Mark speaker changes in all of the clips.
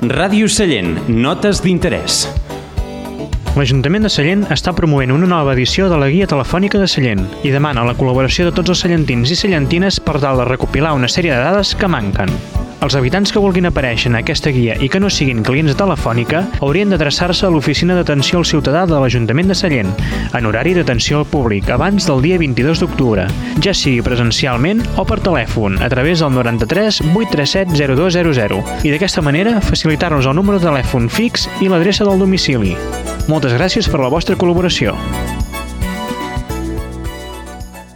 Speaker 1: Ràdio Sallent, notes d'interès.
Speaker 2: L'Ajuntament de Sallent està promovent una nova edició de la Guia Telefònica de Sallent i demana la col·laboració de tots els sallentins i sallentines per tal de recopilar una sèrie de dades que manquen. Els habitants que vulguin aparèixer en aquesta guia i que no siguin clients de Telefònica haurien d'adreçar-se a l'Oficina d'Atenció al Ciutadà de l'Ajuntament de Sallent, en horari d'atenció al públic, abans del dia 22 d'octubre, ja sigui presencialment o per telèfon, a través del 93 837 0200, i d'aquesta manera facilitar-nos el número de telèfon fix i l'adreça del domicili. Moltes gràcies per la vostra col·laboració.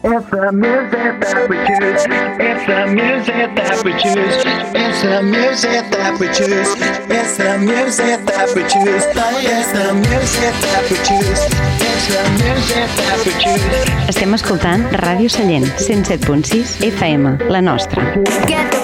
Speaker 3: It's the music that we choose. It's the music that we choose. It's the music that we choose. It's the music that we choose. It's the music that we choose. It's the music that we choose.
Speaker 4: Estem escoltant Ràdio Sallent, 107.6 FM, la nostra.
Speaker 5: Get the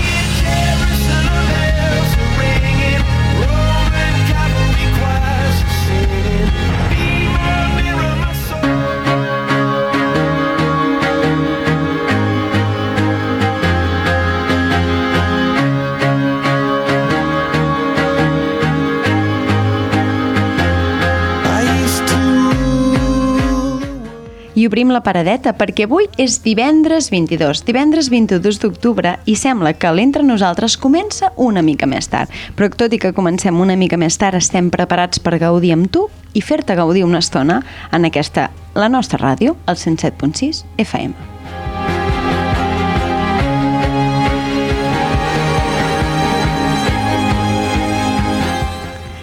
Speaker 4: Obrim la paradeta perquè avui és divendres 22, divendres 22 d'octubre i sembla que l'Entre Nosaltres comença una mica més tard. Però tot i que comencem una mica més tard, estem preparats per gaudir amb tu i fer-te gaudir una estona en aquesta, la nostra ràdio, el 107.6 FM.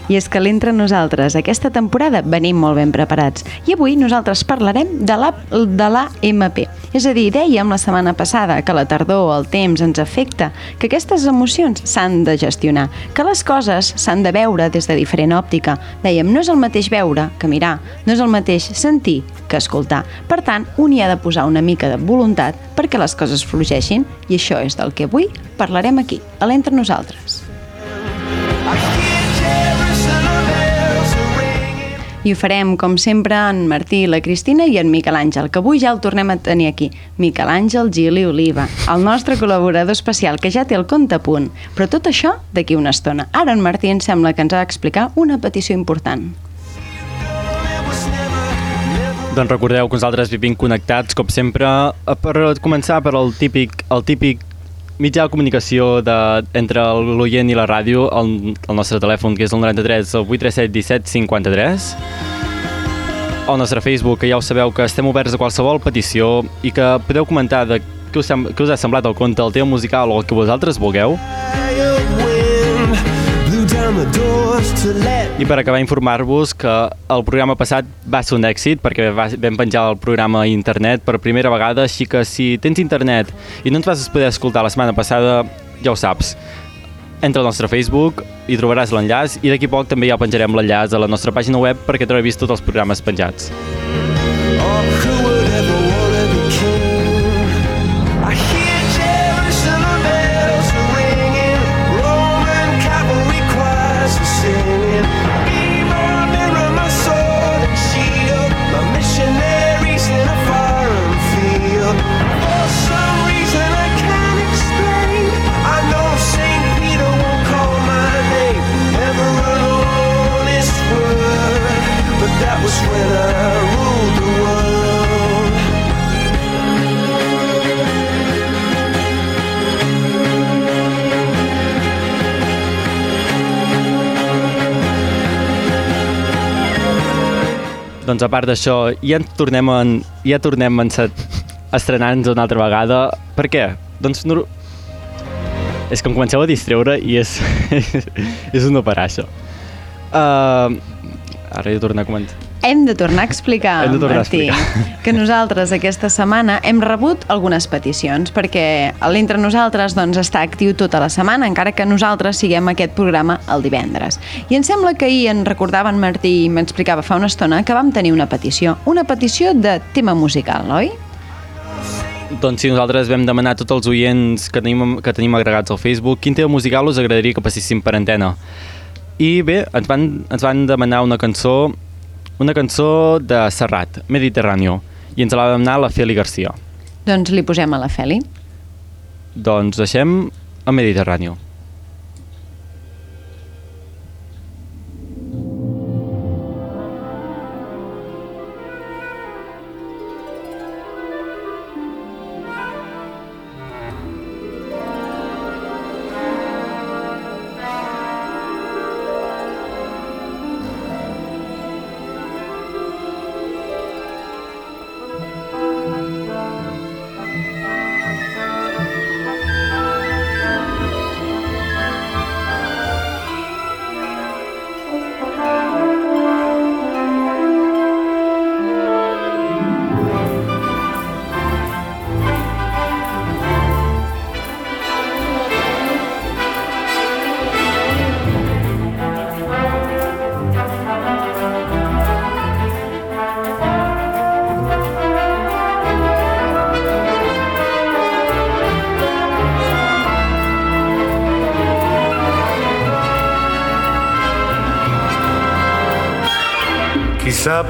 Speaker 4: I és que l'entre nosaltres aquesta temporada venim molt ben preparats. I avui nosaltres parlarem de la, de la MP. És a dir, dèiem la setmana passada que la tardor, el temps, ens afecta, que aquestes emocions s'han de gestionar, que les coses s'han de veure des de diferent òptica. Dèiem, no és el mateix veure que mirar, no és el mateix sentir que escoltar. Per tant, un hi ha de posar una mica de voluntat perquè les coses fluixeixin i això és del que avui parlarem aquí, a l'entre nosaltres. I ho farem, com sempre, en Martí, la Cristina i en Miquel Àngel, que avui ja el tornem a tenir aquí. Miquel Àngel Gili Oliva, el nostre col·laborador especial, que ja té el compte a punt. Però tot això d'aquí una estona. Ara en Martí em sembla que ens ha d'explicar una petició important.
Speaker 6: Doncs recordeu que nosaltres vivim connectats, com sempre, eh, per començar per el típic, el típic mitjà de comunicació de, entre l'oient i la ràdio, el, el nostre telèfon, que és el 93 el 837 17 53, el nostre Facebook, que ja ho sabeu que estem oberts a qualsevol petició i que podeu comentar de què us, què us ha semblat el conte, el tema musical o el que vosaltres vulgueu. I per acabar informar-vos que el programa passat va ser un èxit perquè va, vam penjar el programa a internet per primera vegada, així que si tens internet i no ens vas poder escoltar la setmana passada, ja ho saps. Entra al nostre Facebook i trobaràs l'enllaç i d'aquí poc també ja penjarem l'enllaç a la nostra pàgina web perquè trobis tots els programes penjats. Doncs a part d'això, ja ens tornem en, ja tornem en set, estrenant-nos una altra vegada. Per què? Doncs no, és que em comenceu a distreure i és, és un no parar, això. Uh, ara de tornar a comentar.
Speaker 4: Hem de tornar a explicar,
Speaker 6: Hem de tornar a
Speaker 4: Martí,
Speaker 6: explicar.
Speaker 4: que nosaltres aquesta setmana hem rebut algunes peticions, perquè l'Entre Nosaltres doncs, està actiu tota la setmana, encara que nosaltres siguem aquest programa el divendres. I em sembla que ahir en recordava en Martí i m'explicava fa una estona que vam tenir una petició, una petició de tema musical, oi?
Speaker 6: Doncs sí, nosaltres vam demanar a tots els oients que tenim, que tenim agregats al Facebook quin tema musical us agradaria que passéssim per antena. I bé, ens van, ens van demanar una cançó una cançó de Serrat, Mediterráneo, i ens la va demanar la Feli Garcia.
Speaker 4: Doncs li posem a la Feli.
Speaker 6: Doncs deixem a Mediterráneo.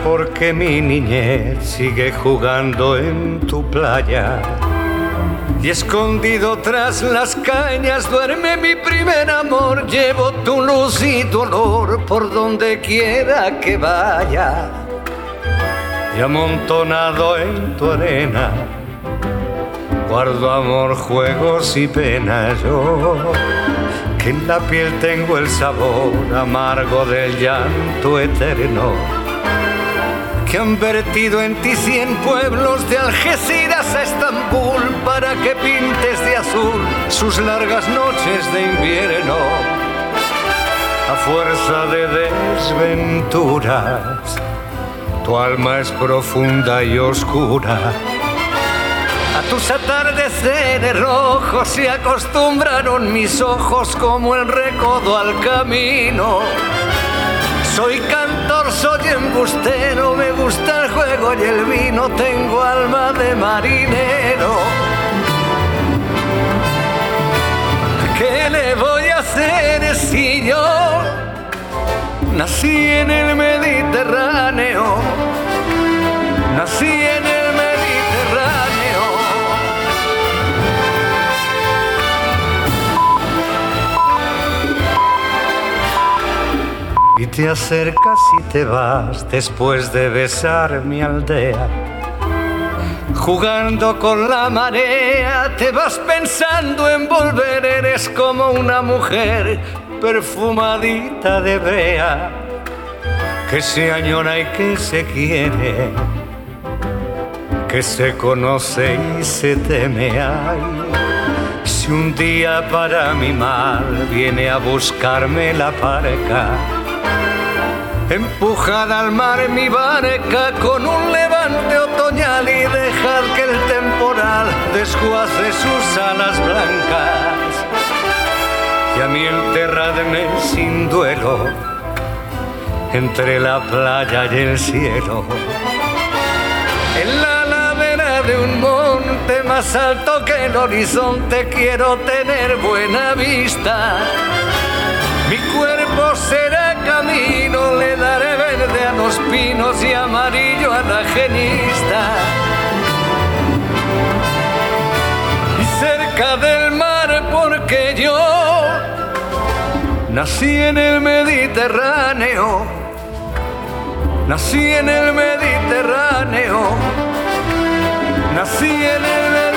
Speaker 7: Porque mi niñez sigue jugando en tu playa. Y escondido tras las cañas duerme mi primer amor. Llevo tu luz y tu olor por donde quiera que vaya. Y amontonado en tu arena, guardo amor, juegos y penas. Yo que en la piel tengo el sabor amargo del llanto eterno que han vertido en ti cien pueblos de Algeciras a Estambul para que pintes de azul sus largas noches de invierno. A fuerza de desventuras, tu alma es profunda y oscura. A tus atardeceres rojos se acostumbraron mis ojos como el recodo al camino. Soy cantor, soy embustero, me gusta el juego y el vino, tengo alma de marinero. ¿Qué le voy a hacer si yo nací en el Mediterráneo? Nací en el te acercas y te vas después de besar mi aldea. Jugando con la marea, te vas pensando en volver, eres como una mujer perfumadita de brea, que se añora y que se quiere, que se conoce y se teme. Ay, si un día para mi mal viene a buscarme la parca, Empujad al mar mi barca con un levante otoñal y dejad que el temporal desguace sus alas blancas. Y a mí enterradme sin duelo entre la playa y el cielo. En la ladera de un monte más alto que el horizonte quiero tener buena vista. Mi cuerpo será camino, los pinos y amarillo a. Y cerca del mar porque yo nací en el Mediterráneo, nací en el Mediterráneo, nací en el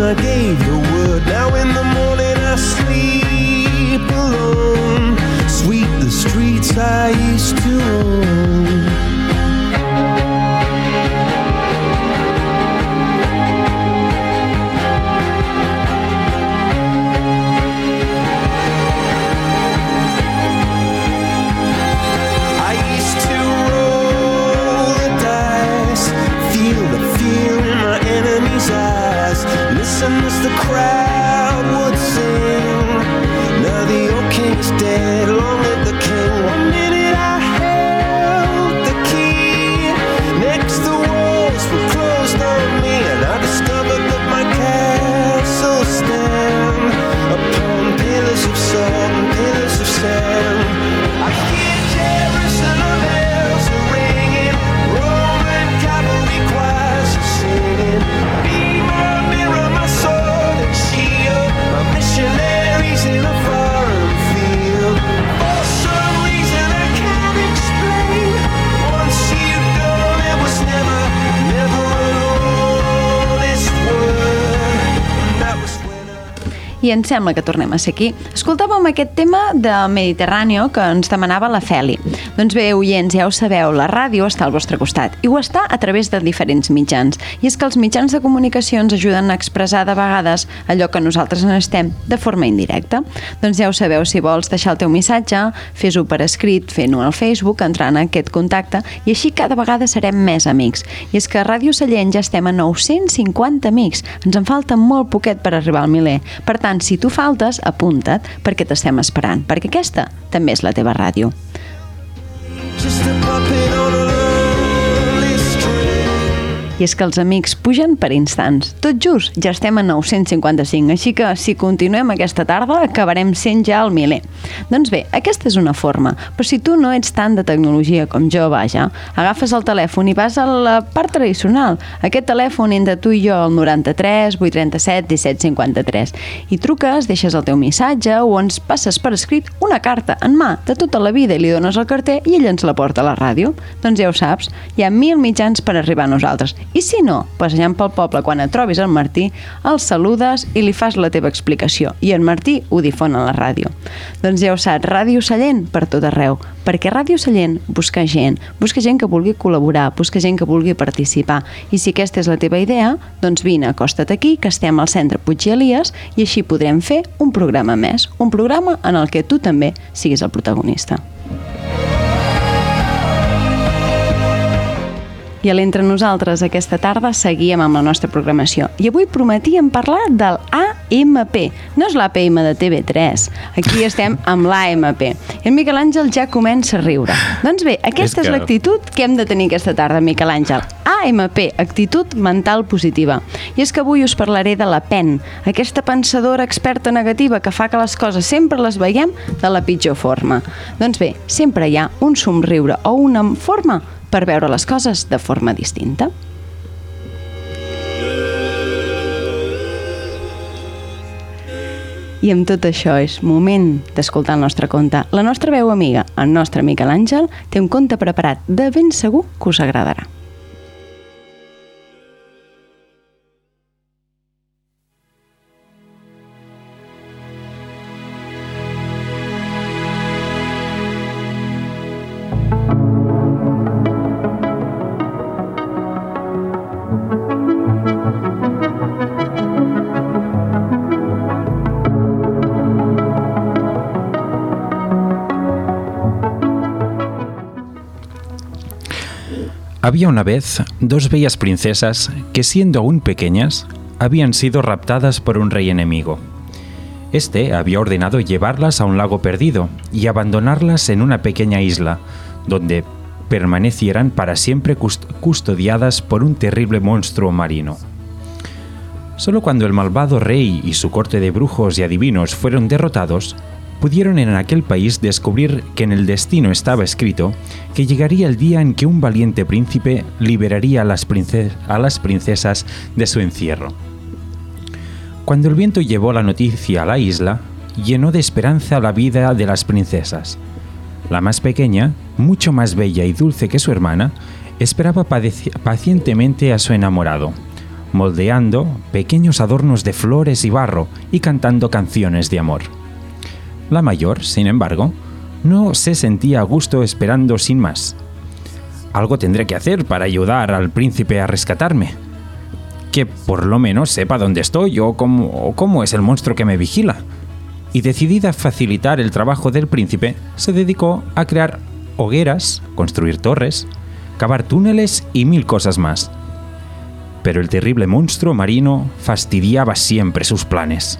Speaker 7: again.
Speaker 4: I ens sembla que tornem a ser aquí. Escoltàvem aquest tema de Mediterráneo que ens demanava la Feli. Doncs bé, oients, ja ho sabeu, la ràdio està al vostre costat i ho està a través de diferents mitjans. I és que els mitjans de comunicació ens ajuden a expressar de vegades allò que nosaltres n'estem de forma indirecta. Doncs ja ho sabeu, si vols deixar el teu missatge, fes-ho per escrit, fent-ho al Facebook, entrant en aquest contacte i així cada vegada serem més amics. I és que a Ràdio Sallent ja estem a 950 amics. Ens en falta molt poquet per arribar al miler. Per tant, si tu faltes, apunta't, perquè t'estem esperant, perquè aquesta també és la teva ràdio.
Speaker 3: Just a puppet on a.
Speaker 4: I és que els amics pugen per instants. Tot just, ja estem a 955, així que si continuem aquesta tarda acabarem sent ja al miler. Doncs bé, aquesta és una forma, però si tu no ets tant de tecnologia com jo, vaja, agafes el telèfon i vas a la part tradicional, aquest telèfon entre tu i jo, el 93 837 17 53, i truques, deixes el teu missatge o ens passes per escrit una carta en mà de tota la vida i li dones el carter i ell ens la porta a la ràdio. Doncs ja ho saps, hi ha mil mitjans per arribar a nosaltres. I si no, passejant pel poble quan et trobis el Martí, el saludes i li fas la teva explicació. I en Martí ho difon a la ràdio. Doncs ja ho saps, Ràdio Sallent per tot arreu. Perquè Ràdio Sallent busca gent, busca gent que vulgui col·laborar, busca gent que vulgui participar. I si aquesta és la teva idea, doncs vine, acosta't aquí, que estem al centre Puig i Elias, i així podrem fer un programa més. Un programa en el que tu també siguis el protagonista. I a l'Entre Nosaltres aquesta tarda seguíem amb la nostra programació. I avui prometíem parlar del AMP. No és l'APM de TV3. Aquí estem amb l'AMP. I en Miquel Àngel ja comença a riure. Doncs bé, aquesta és,
Speaker 6: És que-
Speaker 4: l'actitud que hem de tenir aquesta tarda, Miquel Àngel. AMP, actitud mental positiva. I és que avui us parlaré de la PEN, aquesta pensadora experta negativa que fa que les coses sempre les veiem de la pitjor forma. Doncs bé, sempre hi ha un somriure o una forma per veure les coses de forma distinta. I amb tot això és moment d'escoltar el nostre conte. La nostra veu amiga, el nostre Miquel Àngel, té un conte preparat de ben segur que us agradarà.
Speaker 8: Había una vez dos bellas princesas que siendo aún pequeñas habían sido raptadas por un rey enemigo. Este había ordenado llevarlas a un lago perdido y abandonarlas en una pequeña isla, donde permanecieran para siempre cust- custodiadas por un terrible monstruo marino. Solo cuando el malvado rey y su corte de brujos y adivinos fueron derrotados, pudieron en aquel país descubrir que en el destino estaba escrito que llegaría el día en que un valiente príncipe liberaría a las, a las princesas de su encierro. Cuando el viento llevó la noticia a la isla, llenó de esperanza la vida de las princesas. La más pequeña, mucho más bella y dulce que su hermana, esperaba pacientemente a su enamorado, moldeando pequeños adornos de flores y barro y cantando canciones de amor. La mayor, sin embargo, no se sentía a gusto esperando sin más. Algo tendré que hacer para ayudar al príncipe a rescatarme. Que por lo menos sepa dónde estoy o cómo, o cómo es el monstruo que me vigila. Y decidida a facilitar el trabajo del príncipe, se dedicó a crear hogueras, construir torres, cavar túneles y mil cosas más. Pero el terrible monstruo marino fastidiaba siempre sus planes.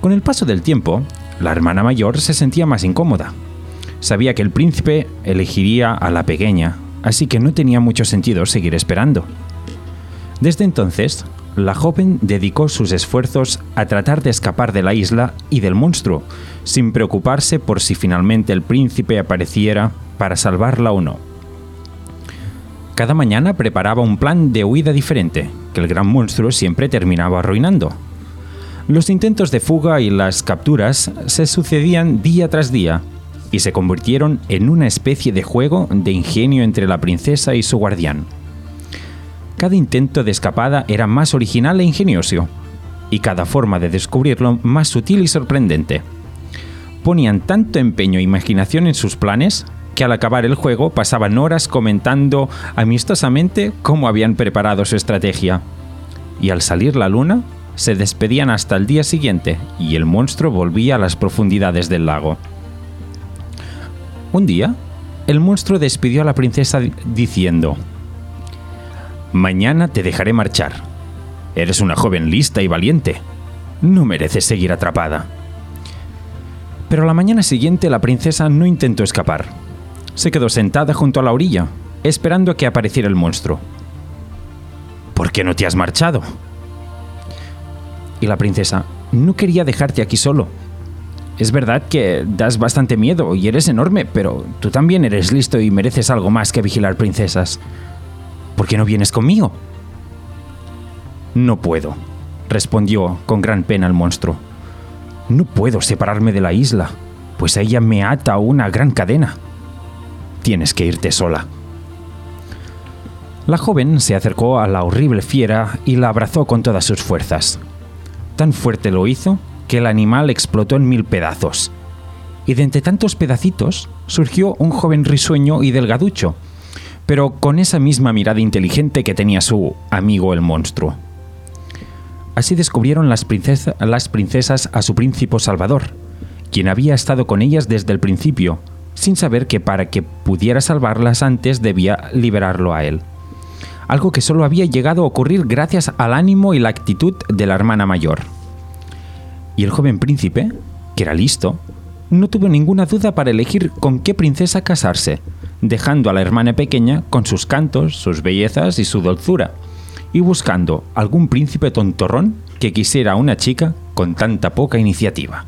Speaker 8: Con el paso del tiempo, la hermana mayor se sentía más incómoda. Sabía que el príncipe elegiría a la pequeña, así que no tenía mucho sentido seguir esperando. Desde entonces, la joven dedicó sus esfuerzos a tratar de escapar de la isla y del monstruo, sin preocuparse por si finalmente el príncipe apareciera para salvarla o no. Cada mañana preparaba un plan de huida diferente, que el gran monstruo siempre terminaba arruinando. Los intentos de fuga y las capturas se sucedían día tras día y se convirtieron en una especie de juego de ingenio entre la princesa y su guardián. Cada intento de escapada era más original e ingenioso, y cada forma de descubrirlo más sutil y sorprendente. Ponían tanto empeño e imaginación en sus planes que al acabar el juego pasaban horas comentando amistosamente cómo habían preparado su estrategia. Y al salir la luna, se despedían hasta el día siguiente y el monstruo volvía a las profundidades del lago. Un día, el monstruo despidió a la princesa di- diciendo, Mañana te dejaré marchar. Eres una joven lista y valiente. No mereces seguir atrapada. Pero la mañana siguiente la princesa no intentó escapar. Se quedó sentada junto a la orilla, esperando a que apareciera el monstruo. ¿Por qué no te has marchado? Y la princesa, no quería dejarte aquí solo. Es verdad que das bastante miedo y eres enorme, pero tú también eres listo y mereces algo más que vigilar princesas. ¿Por qué no vienes conmigo? No puedo, respondió con gran pena el monstruo. No puedo separarme de la isla, pues a ella me ata una gran cadena. Tienes que irte sola. La joven se acercó a la horrible fiera y la abrazó con todas sus fuerzas. Tan fuerte lo hizo que el animal explotó en mil pedazos. Y de entre tantos pedacitos surgió un joven risueño y delgaducho, pero con esa misma mirada inteligente que tenía su amigo el monstruo. Así descubrieron las, las princesas a su príncipe Salvador, quien había estado con ellas desde el principio, sin saber que para que pudiera salvarlas antes debía liberarlo a él. Algo que solo había llegado a ocurrir gracias al ánimo y la actitud de la hermana mayor. Y el joven príncipe, que era listo, no tuvo ninguna duda para elegir con qué princesa casarse, dejando a la hermana pequeña con sus cantos, sus bellezas y su dulzura, y buscando algún príncipe tontorrón que quisiera a una chica con tanta poca iniciativa.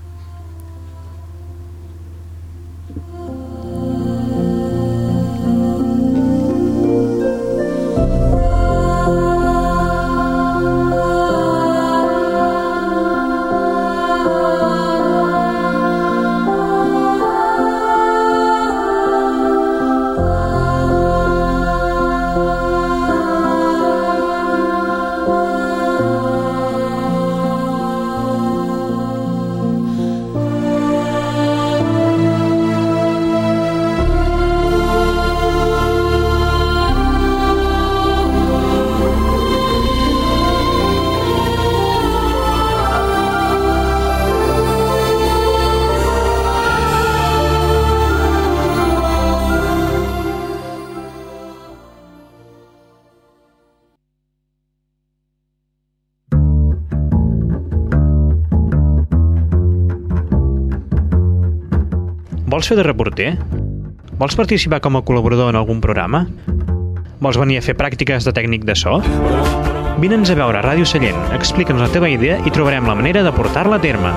Speaker 2: Vols fer de reporter? Vols participar com a col·laborador en algun programa? Vols venir a fer pràctiques de tècnic de so? Vine'ns a veure a Ràdio Sallent, explica'ns la teva idea i trobarem la manera de portar-la a terme.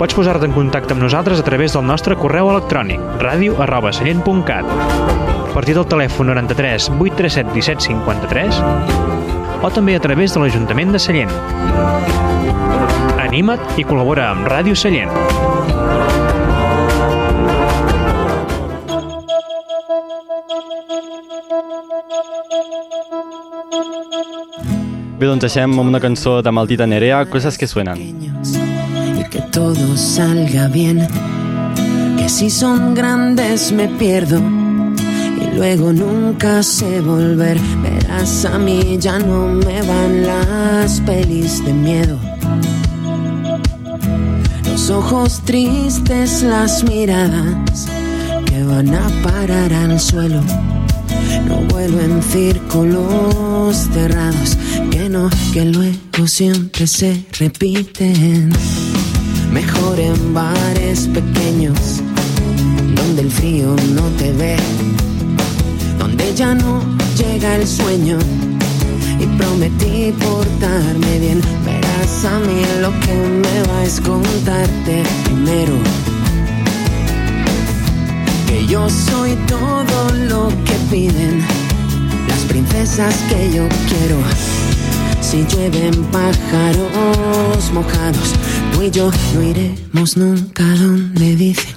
Speaker 2: Pots posar-te en contacte amb nosaltres a través del nostre correu electrònic ràdio arroba sallent.cat a partir del telèfon 93 837 17 53 o també a través de l'Ajuntament de Sallent. Anima't i col·labora amb Ràdio Sallent.
Speaker 6: Bé, doncs deixem amb una cançó de Maldita Nerea, coses que suenen.
Speaker 9: y que todo salga bien. Que si son grandes me pierdo y luego nunca sé volver. Verás, a mí ya no me van las pelis de miedo. Los ojos tristes, las miradas que van a parar al suelo. No vuelo en círculos cerrados, que no, que luego siempre se repiten. Mejor en bares pequeños, donde el frío no te ve, donde ya no llega el sueño. Y prometí portarme bien, verás a mí lo que me va es contarte primero. Que yo soy todo lo que piden las princesas que yo quiero. Si llueven pájaros mojados, tú y yo no iremos nunca donde dicen.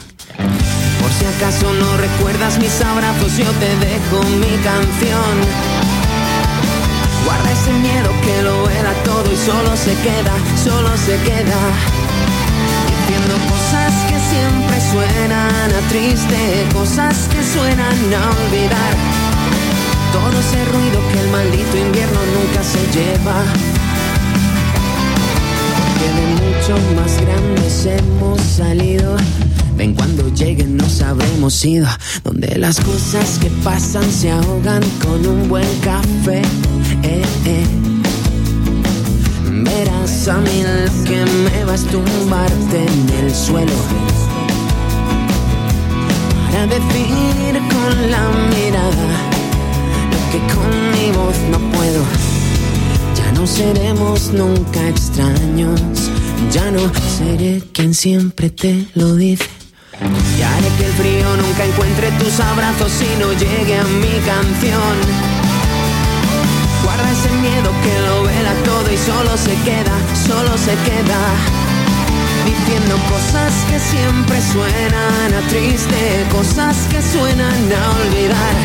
Speaker 9: Por si acaso no recuerdas mis abrazos, yo te dejo mi canción. Guarda ese miedo que lo era todo y solo se queda, solo se queda. Diciendo cosas siempre suenan a triste, cosas que suenan a olvidar. Todo ese ruido que el maldito invierno nunca se lleva. Porque de mucho más grandes hemos salido. Ven cuando lleguen nos habremos ido. Donde las cosas que pasan se ahogan con un buen café. Eh, eh. Verás a mí lo que me vas a tumbarte en el suelo. Para decir con la mirada lo que con mi voz no puedo. Ya no seremos nunca extraños. Ya no seré quien siempre te lo dice. Y haré que el frío nunca encuentre tus abrazos y no llegue a mi canción. Guarda ese miedo que lo vela todo y solo se queda, solo se queda. Diciendo cosas que siempre suenan a triste, cosas que suenan a olvidar.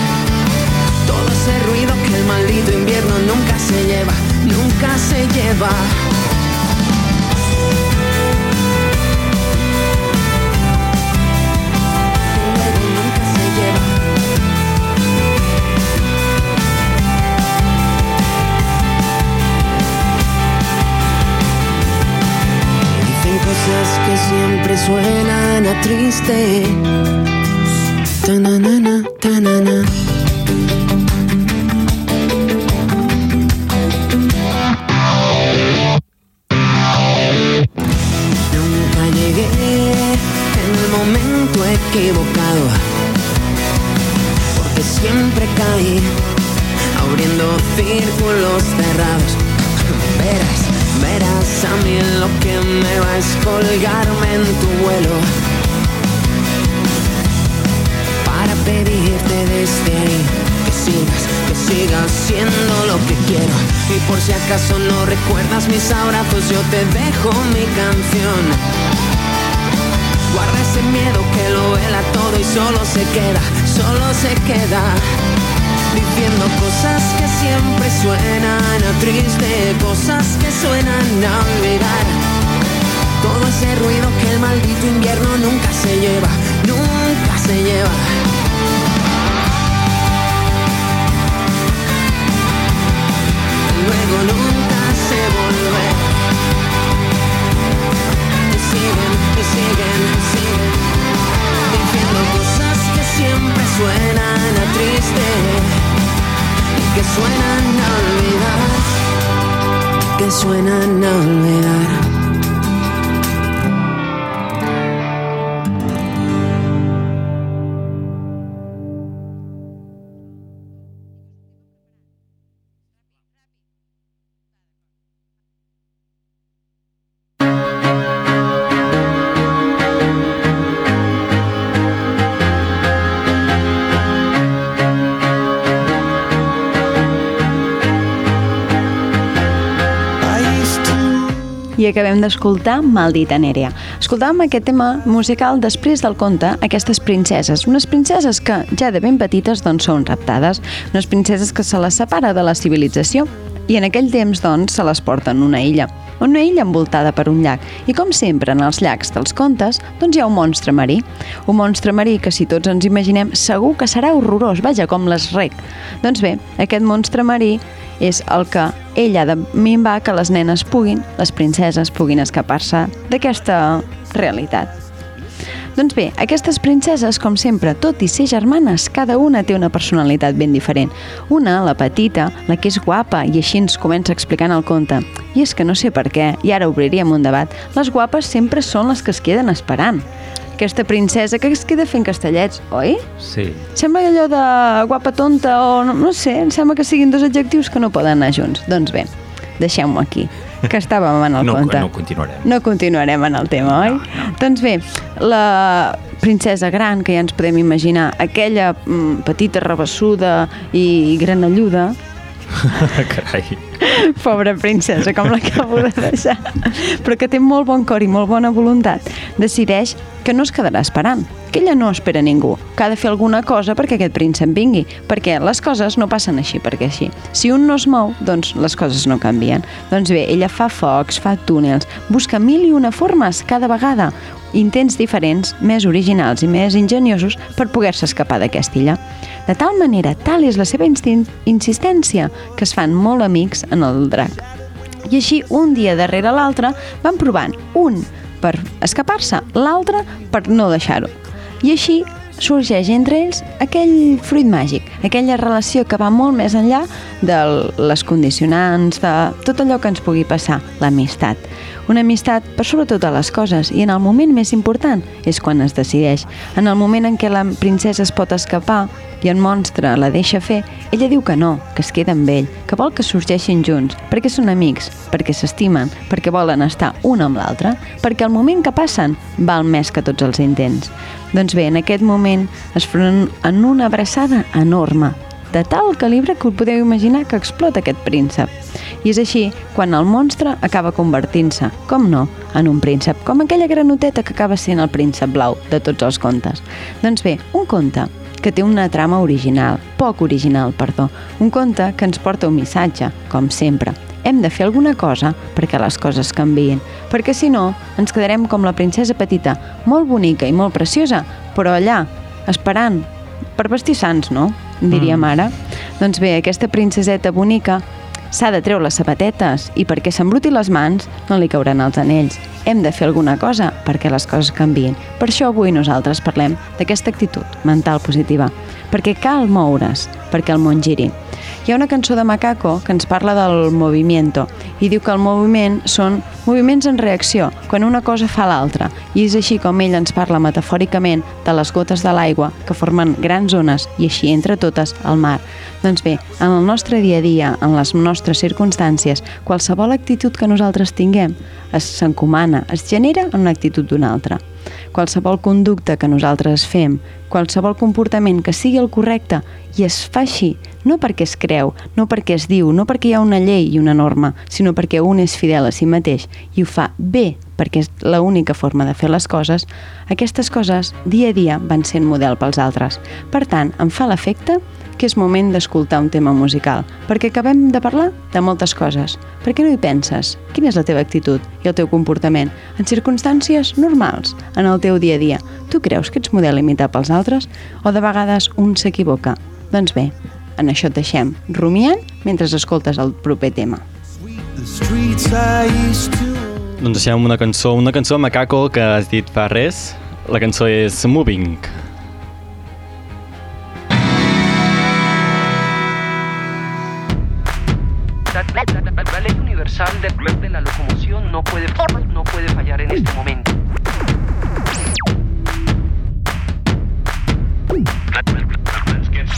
Speaker 9: Todo ese ruido que el maldito invierno nunca se lleva, nunca se lleva. Cosas que siempre suenan a triste. Ta-na-na-na, ta-na-na. Que suenan a olvidar.
Speaker 4: I acabem d'escoltar Maldita Nèria. Escoltàvem aquest tema musical després del conte Aquestes princeses, unes princeses que ja de ben petites doncs són raptades, unes princeses que se les separa de la civilització i en aquell temps doncs se les porten a una illa una illa envoltada per un llac. I com sempre en els llacs dels contes, doncs hi ha un monstre marí. Un monstre marí que si tots ens imaginem segur que serà horrorós, vaja, com les rec. Doncs bé, aquest monstre marí és el que ell ha de minvar que les nenes puguin, les princeses puguin escapar-se d'aquesta realitat. Doncs bé, aquestes princeses, com sempre, tot i ser germanes, cada una té una personalitat ben diferent. Una, la petita, la que és guapa, i així ens comença explicant el conte. I és que no sé per què, i ara obriríem un debat, les guapes sempre són les que es queden esperant. Aquesta princesa que es queda fent castellets, oi?
Speaker 8: Sí.
Speaker 4: Sembla allò de guapa tonta o no, no sé, em sembla que siguin dos adjectius que no poden anar junts. Doncs bé, deixem-ho aquí, que estàvem en el
Speaker 8: No,
Speaker 4: conte.
Speaker 8: no continuarem.
Speaker 4: No continuarem en el tema, oi?
Speaker 8: No, no.
Speaker 4: Doncs bé, la princesa gran, que ja ens podem imaginar, aquella mm, petita rebessuda i granelluda,
Speaker 8: Carai.
Speaker 4: pobra princesa, com l'acabo de deixar, però que té molt bon cor i molt bona voluntat, decideix que no es quedarà esperant, que ella no espera ningú, que ha de fer alguna cosa perquè aquest príncep vingui, perquè les coses no passen així perquè així. Si un no es mou, doncs les coses no canvien. Doncs bé, ella fa focs, fa túnels, busca mil i una formes cada vegada, intents diferents, més originals i més ingeniosos per poder-se escapar d'aquesta illa. De tal manera, tal és la seva insistència, que es fan molt amics en el drac. I així, un dia darrere l'altre, van provant un per escapar-se, l'altre per no deixar-ho. I així sorgeix entre ells aquell fruit màgic, aquella relació que va molt més enllà de les condicionants, de tot allò que ens pugui passar, l'amistat. Una amistat per sobre totes les coses i en el moment més important és quan es decideix. En el moment en què la princesa es pot escapar i el monstre la deixa fer, ella diu que no, que es queda amb ell, que vol que sorgeixin junts, perquè són amics, perquè s'estimen, perquè volen estar un amb l'altre, perquè el moment que passen val més que tots els intents. Doncs bé, en aquest moment es fan en una abraçada enorme, de tal calibre que podeu imaginar que explota aquest príncep. I és així quan el monstre acaba convertint-se, com no, en un príncep, com aquella granoteta que acaba sent el príncep blau de tots els contes. Doncs bé, un conte que té una trama original, poc original, perdó, un conte que ens porta un missatge, com sempre. Hem de fer alguna cosa perquè les coses canvien, perquè si no ens quedarem com la princesa petita, molt bonica i molt preciosa, però allà, esperant per vestir sants, no? Diria
Speaker 6: Mm.
Speaker 4: mare. Doncs bé, aquesta princeseta bonica s'ha de treure les sabatetes i perquè s'embruti les mans no li cauran els anells. Hem de fer alguna cosa perquè les coses canvien. Per això avui nosaltres parlem d'aquesta actitud mental positiva, perquè cal moure's perquè el món giri. Hi ha una cançó de Macaco que ens parla del movimiento i diu que el moviment són moviments en reacció, quan una cosa fa l'altra. I és així com ell ens parla metafòricament de les gotes de l'aigua que formen grans ones i així entre totes el mar. Doncs bé, en el nostre dia a dia, en les nostres circumstàncies, qualsevol actitud que nosaltres tinguem es s'encomana, es genera en una actitud d'una altra. Qualsevol conducta que nosaltres fem, qualsevol comportament que sigui el correcte i es fa així, no perquè es creu, no perquè es diu, no perquè hi ha una llei i una norma, sinó perquè un és fidel a si mateix i ho fa bé perquè és l'única forma de fer les coses, aquestes coses dia a dia van sent model pels altres. Per tant, em fa l'efecte que és moment d'escoltar un tema musical, perquè acabem de parlar de moltes coses. Per què no hi penses? Quina és la teva actitud i el teu comportament en circumstàncies normals, en el teu dia a dia? Tu creus que ets model a imitar pels altres o de vegades un s'equivoca? Doncs bé, en això et deixem rumiant mentre escoltes el proper tema.
Speaker 6: Doncs deixem una cançó, una cançó de Macaco que has dit fa res. La cançó és Moving.
Speaker 10: La, ley universal de, de la locomoción no puede, no puede fallar en este momento.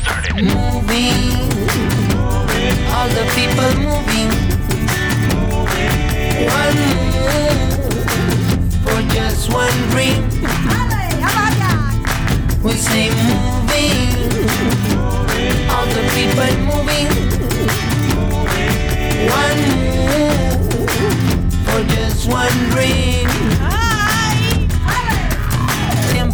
Speaker 11: Moving, all the people moving. One move for just one dream. We say moving, all the people moving. One move for just one dream.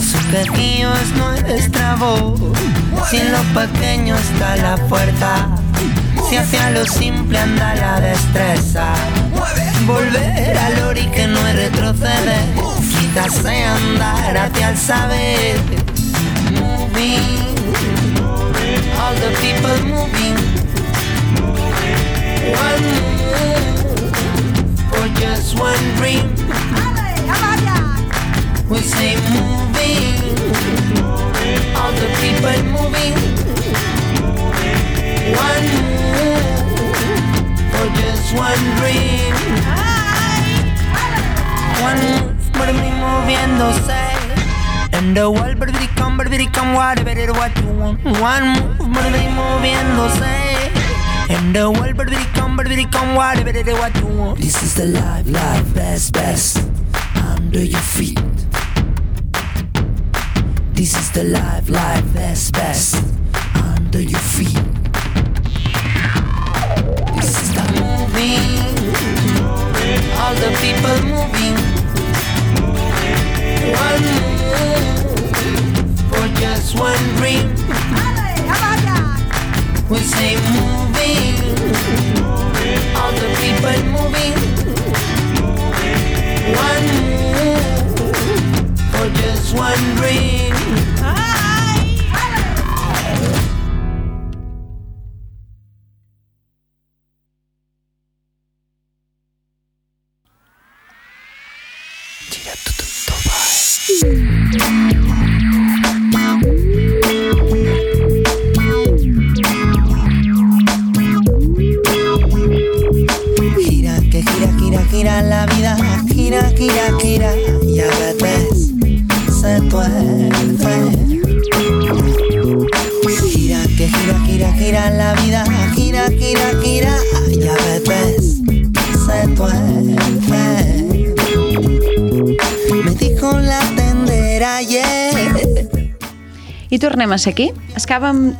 Speaker 11: su quejío es nuestra voz. Si en lo pequeño está la fuerza, si hacia lo simple anda la destreza. Volver al ori que no es retroceder, hace andar hacia el saber. Moving, all the people moving. One move for just one dream. We say moving, all the people moving. One move for just one dream. One move, por mí moviéndose. And the world, but it come, but it come, whatever it what you want. One move, por mí moviéndose. And the world, but it come, but whatever it what you want. This is the life, life, best, best. Under your feet. This is the life, life, best, best. Under your feet. This is the moving. All the people moving. One move for just one dream. We say moving. All the people moving. One move for just one dream
Speaker 4: high. Tornem a ser aquí. Estàvem,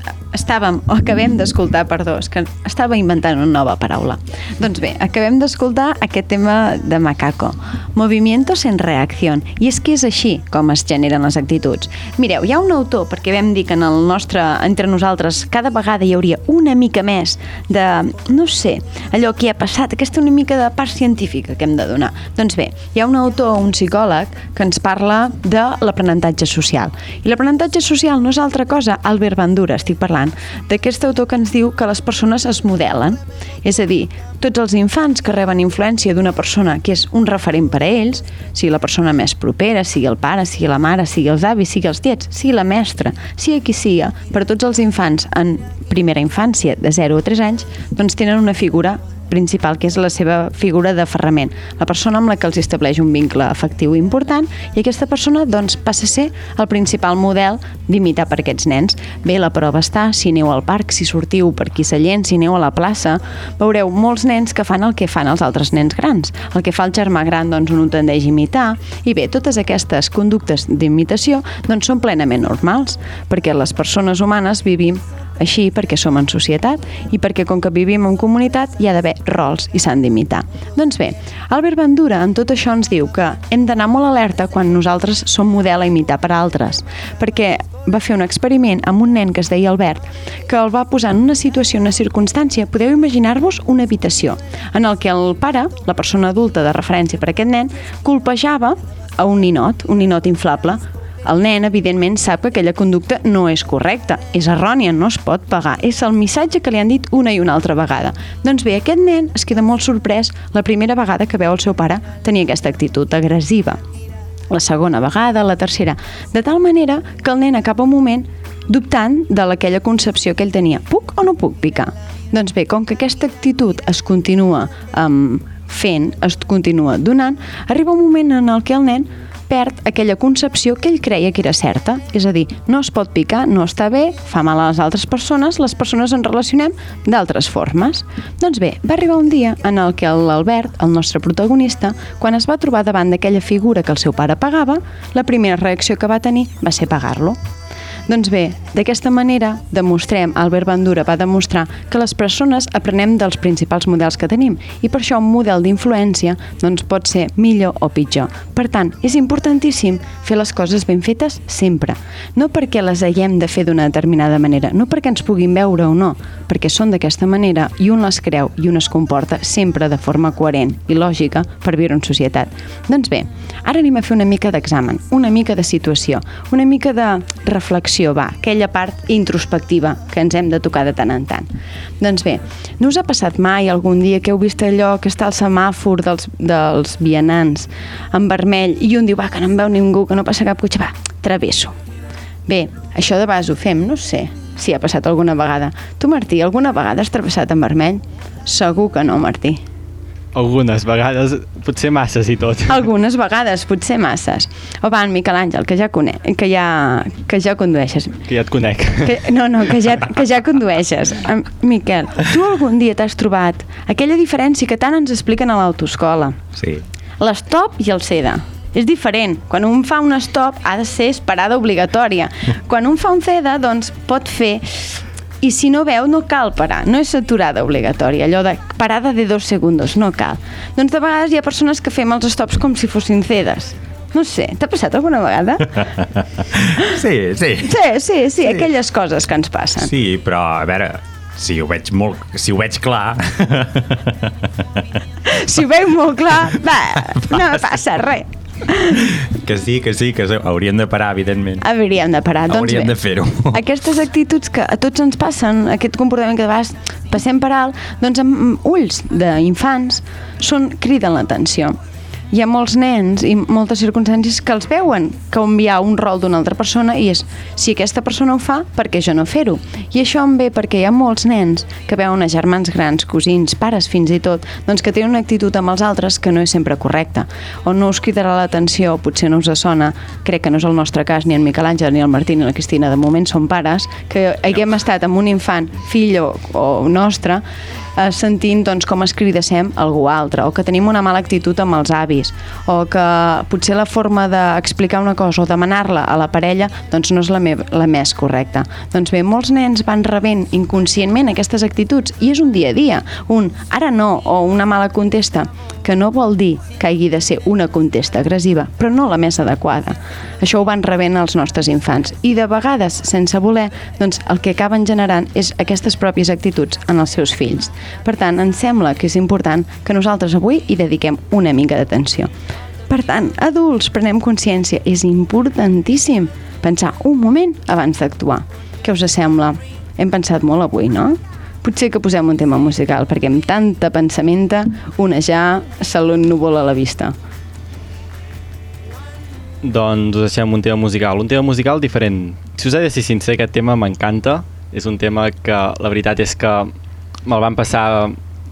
Speaker 4: estàvem o acabem d'escoltar, perdó, és que estava inventant una nova paraula. Doncs bé, acabem d'escoltar aquest tema de Macaco, Movimientos en reacción. I és que és així com es generen les actituds. Mireu, hi ha un autor, perquè vam dir que en el nostre, entre nosaltres, cada vegada hi hauria una mica més de, no sé, allò que hi ha passat, aquesta una mica de part científica que hem de donar. Doncs bé, hi ha un autor, un psicòleg, que ens parla de l'aprenentatge social. I l'aprenentatge social no és altra cosa, Albert Bandura, estic parlant, d'aquest autor que ens diu que les persones es modelen. És a dir, tots els infants que reben influència d'una persona que és un referent per a ells, sigui la persona més propera, sigui el pare, sigui la mare, sigui els avis, sigui els tiets, sigui la mestra, sigui qui siga, per tots els infants en primera infància, de 0 a 3 anys, doncs tenen una figura principal, que és la seva figura d'aferrament, la persona amb la que els estableix un vincle afectiu important i aquesta persona doncs, passa a ser el principal model d'imitar per aquests nens. Bé, la prova està, si aneu al parc, si sortiu per aquí Sallent, si aneu a la plaça, veureu molts nens que fan el que fan els altres nens grans. El que fa el germà gran doncs, un ho tendeix a imitar i bé, totes aquestes conductes d'imitació doncs, són plenament normals perquè les persones humanes vivim així perquè som en societat i perquè com que vivim en comunitat hi ha d'haver rols i s'han d'imitar. Doncs bé, Albert Bandura en tot això ens diu que hem d'anar molt alerta quan nosaltres som model a imitar per altres, perquè va fer un experiment amb un nen que es deia Albert, que el va posar en una situació, una circumstància, podeu imaginar-vos una habitació, en el que el pare, la persona adulta de referència per a aquest nen, colpejava a un ninot, un ninot inflable, el nen, evidentment, sap que aquella conducta no és correcta, és errònia, no es pot pagar. És el missatge que li han dit una i una altra vegada. Doncs bé, aquest nen es queda molt sorprès la primera vegada que veu el seu pare tenir aquesta actitud agressiva. La segona vegada, la tercera, de tal manera que el nen acaba un moment dubtant de aquella concepció que ell tenia. Puc o no puc picar? Doncs bé, com que aquesta actitud es continua um, fent, es continua donant, arriba un moment en el que el nen perd aquella concepció que ell creia que era certa. És a dir, no es pot picar, no està bé, fa mal a les altres persones, les persones ens relacionem d'altres formes. Doncs bé, va arribar un dia en el que l'Albert, el nostre protagonista, quan es va trobar davant d'aquella figura que el seu pare pagava, la primera reacció que va tenir va ser pagar-lo. Doncs bé, d'aquesta manera demostrem, Albert Bandura va demostrar que les persones aprenem dels principals models que tenim i per això un model d'influència doncs, pot ser millor o pitjor. Per tant, és importantíssim fer les coses ben fetes sempre. No perquè les haguem de fer d'una determinada manera, no perquè ens puguin veure o no, perquè són d'aquesta manera i un les creu i un es comporta sempre de forma coherent i lògica per viure en societat. Doncs bé, ara anem a fer una mica d'examen, una mica de situació, una mica de reflexió, va, aquella part introspectiva que ens hem de tocar de tant en tant. Doncs bé, no us ha passat mai algun dia que heu vist allò que està al semàfor dels, dels vianants en vermell i un diu, va, que no em veu ningú, que no passa cap cotxe, va, travesso. Bé, això de vegades ho fem, no sé si ha passat alguna vegada. Tu, Martí, alguna vegada has travessat en vermell? Segur que no, Martí.
Speaker 6: Algunes vegades, potser masses i tot.
Speaker 4: Algunes vegades, potser masses. O va, en Miquel Àngel, que ja, cone que ja, que ja condueixes.
Speaker 6: Que ja et conec.
Speaker 4: Que, no, no, que ja, que ja condueixes. Miquel, tu algun dia t'has trobat aquella diferència que tant ens expliquen a l'autoescola?
Speaker 8: Sí.
Speaker 4: L'estop i el seda. És diferent. Quan un fa un stop ha de ser parada obligatòria. Quan un fa un ceda, doncs pot fer i si no veu, no cal parar, no és aturada obligatòria, allò de parada de dos segundos, no cal. Doncs de vegades hi ha persones que fem els stops com si fossin cedes. No sé, t'ha passat alguna vegada?
Speaker 8: Sí, sí.
Speaker 4: Sí, sí, sí, aquelles coses que ens passen.
Speaker 8: Sí, però a veure, si ho veig molt, si ho veig clar,
Speaker 4: Si ho veig molt clar, va, no passa res.
Speaker 8: Que sí, que sí, que hauríem de parar, evidentment.
Speaker 4: Hauríem de parar. Doncs
Speaker 8: Hauríem
Speaker 4: bé,
Speaker 8: de fer-ho.
Speaker 4: Aquestes actituds que a tots ens passen, aquest comportament que de vegades passem per alt, doncs amb ulls d'infants són criden l'atenció. Hi ha molts nens i moltes circumstàncies que els veuen canviar un rol d'una altra persona i és, si aquesta persona ho fa, per què jo no fer-ho? I això em ve perquè hi ha molts nens que veuen a germans grans, cosins, pares fins i tot, doncs que tenen una actitud amb els altres que no és sempre correcta. O no us cridarà l'atenció, potser no us sona, crec que no és el nostre cas, ni en Miquel Àngel, ni el Martí, ni la Cristina, de moment són pares, que haguem estat amb un infant, fill o, o nostre, eh, sentint doncs, com escridassem algú altre, o que tenim una mala actitud amb els avis, o que potser la forma d'explicar una cosa o demanar-la a la parella doncs no és la, me la més correcta. Doncs bé, molts nens van rebent inconscientment aquestes actituds i és un dia a dia, un ara no o una mala contesta, que no vol dir que hagi de ser una contesta agressiva, però no la més adequada. Això ho van rebent els nostres infants i de vegades, sense voler, doncs el que acaben generant és aquestes pròpies actituds en els seus fills. Per tant, ens sembla que és important que nosaltres avui hi dediquem una mica d'atenció. Per tant, adults, prenem consciència. És importantíssim pensar un moment abans d'actuar. Què us sembla? Hem pensat molt avui, no? Potser que posem un tema musical, perquè amb tanta pensamenta, una ja se l'ennuvola a la vista.
Speaker 6: Doncs us deixem un tema musical, un tema musical diferent. Si us he de ser sincer, aquest tema m'encanta. És un tema que la veritat és que me'l van passar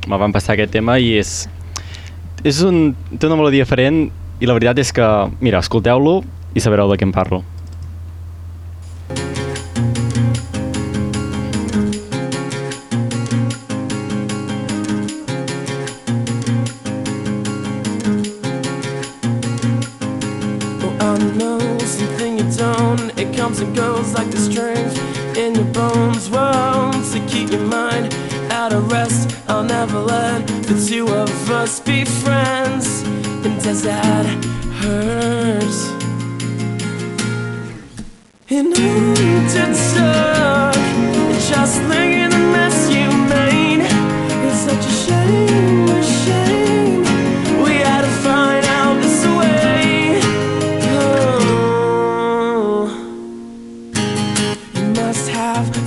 Speaker 6: me'l van passar aquest tema i és és un, té una melodia diferent i la veritat és que, mira, escolteu-lo i sabreu de què em parlo.
Speaker 12: It comes and goes like the strength in your bones. Whoa, to keep your mind at of rest. I'll never let the two of us be friends. And does that hurt? And who to talk? Just look at the mess you made. It's such a shame.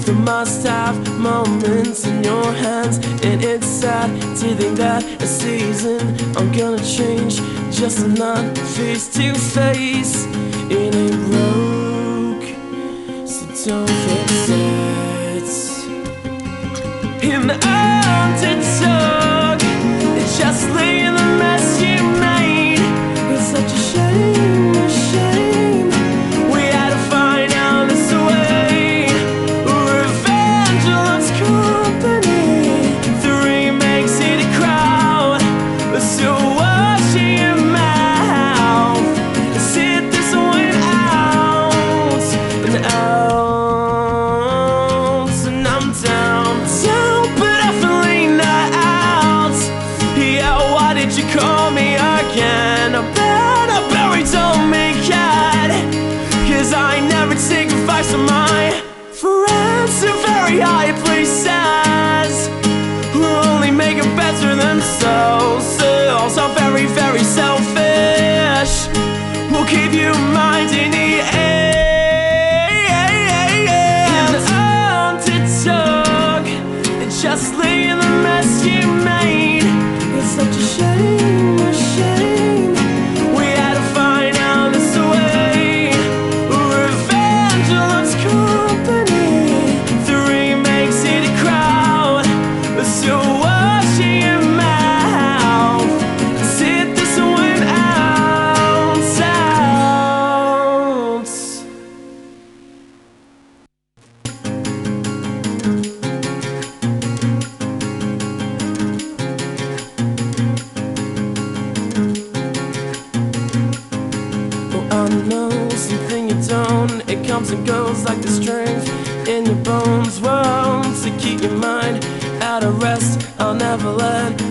Speaker 12: The must have moments in your hands. And it's sad to think that a season I'm gonna change just not face to face. It ain't broke, so don't fix it. And I'm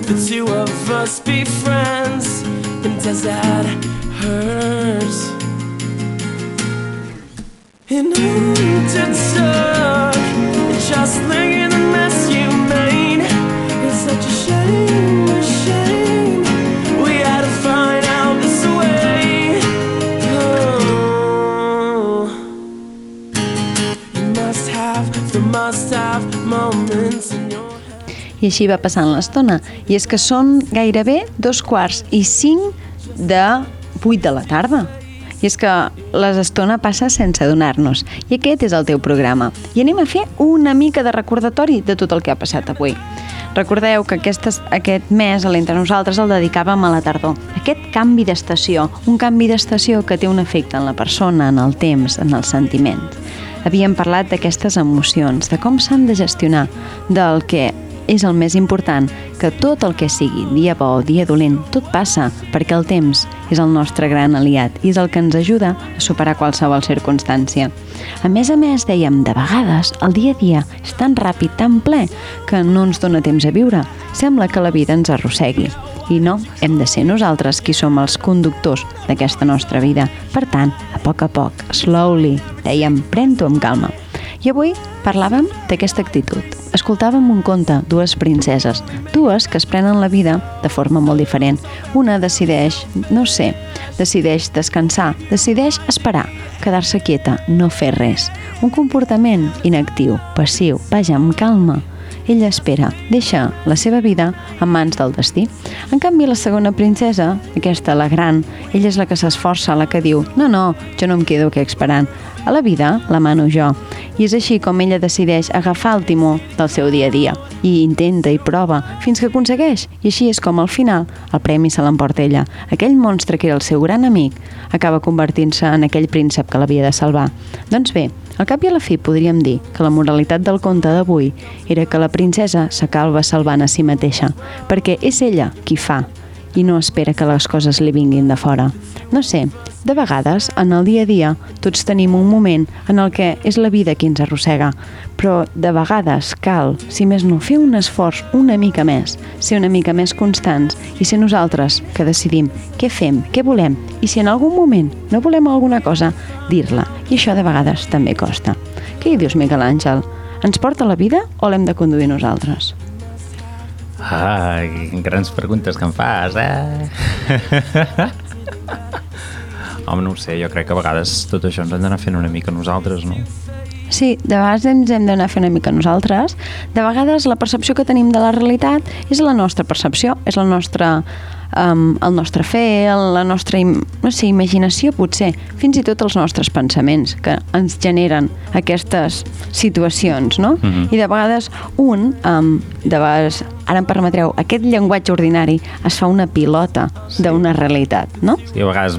Speaker 12: the two of us be friends. And does that hurt? And on to talk, just at the mess you made. It's such a shame, a shame. We had to find out this way. Oh, you must have the must have moments.
Speaker 4: I és que són gairebé dos quarts i cinc de vuit de la tarda. I és que l'estona passa sense adonar-nos. I aquest és el teu programa. I anem a fer una mica de recordatori de tot el que ha passat avui. Recordeu que aquestes, aquest mes, a l'Entre Nosaltres, el dedicàvem a la tardor. Aquest canvi d'estació, un canvi d'estació que té un efecte en la persona, en el temps, en els sentiments. Havíem parlat d'aquestes emocions, de com s'han de gestionar, del que és el més important, que tot el que sigui, dia bo o dia dolent, tot passa, perquè el temps és el nostre gran aliat i és el que ens ajuda a superar qualsevol circumstància. A més a més, dèiem, de vegades el dia a dia és tan ràpid, tan ple, que no ens dona temps a viure. Sembla que la vida ens arrossegui. I no, hem de ser nosaltres qui som els conductors d'aquesta nostra vida. Per tant, a poc a poc, slowly, dèiem, pren-t'ho amb calma. I avui parlàvem d'aquesta actitud. Escoltàvem un conte, dues princeses, dues que es prenen la vida de forma molt diferent. Una decideix, no sé, decideix descansar, decideix esperar, quedar-se quieta, no fer res. Un comportament inactiu, passiu, vaja, amb calma. Ella espera, deixa la seva vida en mans del destí. En canvi, la segona princesa, aquesta, la gran, ella és la que s'esforça, la que diu no, no, jo no em quedo aquí esperant. A la vida la mano jo. I és així com ella decideix agafar el timó del seu dia a dia. I intenta i prova, fins que aconsegueix. I així és com al final el premi se l'emporta ella. Aquell monstre que era el seu gran amic acaba convertint-se en aquell príncep que l'havia de salvar. Doncs bé, al cap i a la fi podríem dir que la moralitat del conte d'avui era que la princesa s'acalva salvant a si mateixa, perquè és ella qui fa i no espera que les coses li vinguin de fora. No sé, de vegades, en el dia a dia, tots tenim un moment en el que és la vida qui ens arrossega, però de vegades cal, si més no, fer un esforç una mica més, ser una mica més constants i ser nosaltres que decidim què fem, què volem i si en algun moment no volem alguna cosa, dir-la. I això de vegades també costa. Què hi dius, Miquel Àngel? Ens porta la vida o l'hem de conduir nosaltres?
Speaker 8: Ai, grans preguntes que em fas, eh? Home, no ho sé, jo crec que a vegades tot això ens hem d'anar fent una mica nosaltres, no?
Speaker 4: Sí, de vegades ens hem d'anar fent una mica nosaltres. De vegades la percepció que tenim de la realitat és la nostra percepció, és la nostra, um, el nostre fer, la nostra no sé, imaginació potser, fins i tot els nostres pensaments que ens generen aquestes situacions, no?
Speaker 8: Mhm.
Speaker 4: I de vegades un, um, de vegades, ara em permetreu, aquest llenguatge ordinari es fa una pilota d'una realitat, no?
Speaker 8: Sí, a vegades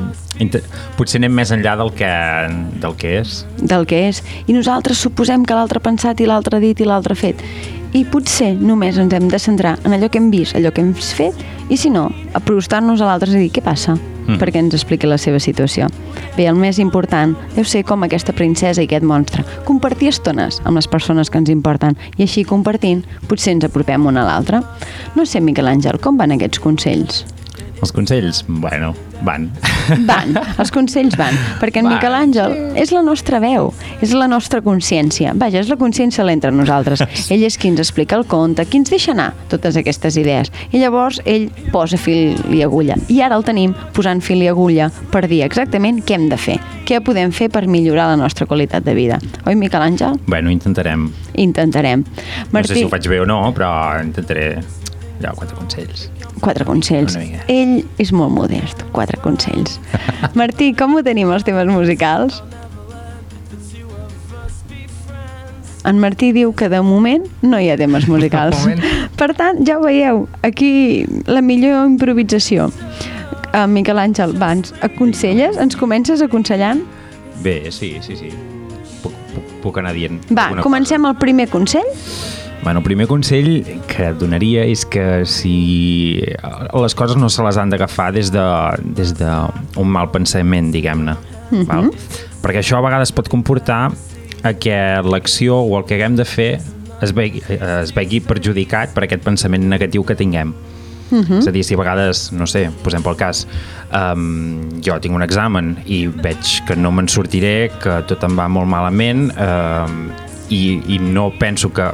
Speaker 8: potser anem més enllà del que, del que és.
Speaker 4: del que és. I nosaltres suposem que l'altre ha pensat i l'altre ha dit i l'altre ha fet. I potser només ens hem de centrar en allò que hem vist, allò que hem fet, i si no, aprostar-nos a l'altre i dir què passa,
Speaker 8: Mm.
Speaker 4: perquè ens expliqui la seva situació. Bé, el més important deu ser com aquesta princesa i aquest monstre, compartir estones amb les persones que ens importen, i així compartint potser ens apropem un a l'altre. No sé, Miquel Àngel, com van aquests consells?
Speaker 8: Els consells, bueno, van.
Speaker 4: Van, els consells van, perquè en
Speaker 8: Van,
Speaker 4: Miquel Àngel és la nostra veu, és la nostra consciència. Vaja, és la consciència l'entre nosaltres. Ell és qui ens explica el conte, qui ens deixa anar totes aquestes idees. I llavors ell posa fil i agulla. I ara el tenim posant fil i agulla per dir exactament què hem de fer, què podem fer per millorar la nostra qualitat de vida. Oi, Miquel Àngel?
Speaker 8: Bueno, intentarem.
Speaker 4: Intentarem.
Speaker 8: No sé si ho faig bé o no, però intentaré allò, quatre consells.
Speaker 4: Quatre consells. Ell és molt modest, quatre consells. Martí, com ho tenim els temes musicals? En Martí diu que de moment no hi ha temes musicals. Per tant, ja ho veieu, aquí la millor improvisació. Uh, Miquel Àngel, ens aconselles? Ens comences aconsellant?
Speaker 8: Bé, sí, sí, sí. Puc, puc, puc anar dient
Speaker 4: Va, comencem el primer consell?
Speaker 8: Bueno, el primer consell que donaria és que si les coses no se les han d'agafar des de, des de un mal pensament, diguem-ne.
Speaker 4: Mhm.
Speaker 8: val? Perquè això a vegades pot comportar a que l'acció o el que haguem de fer es vegi, es vegi perjudicat per aquest pensament negatiu que tinguem.
Speaker 4: Mhm.
Speaker 8: És a dir, si a vegades, no sé, posem pel cas, um, jo tinc un examen i veig que no me'n sortiré, que tot em va molt malament um, i, i no penso que,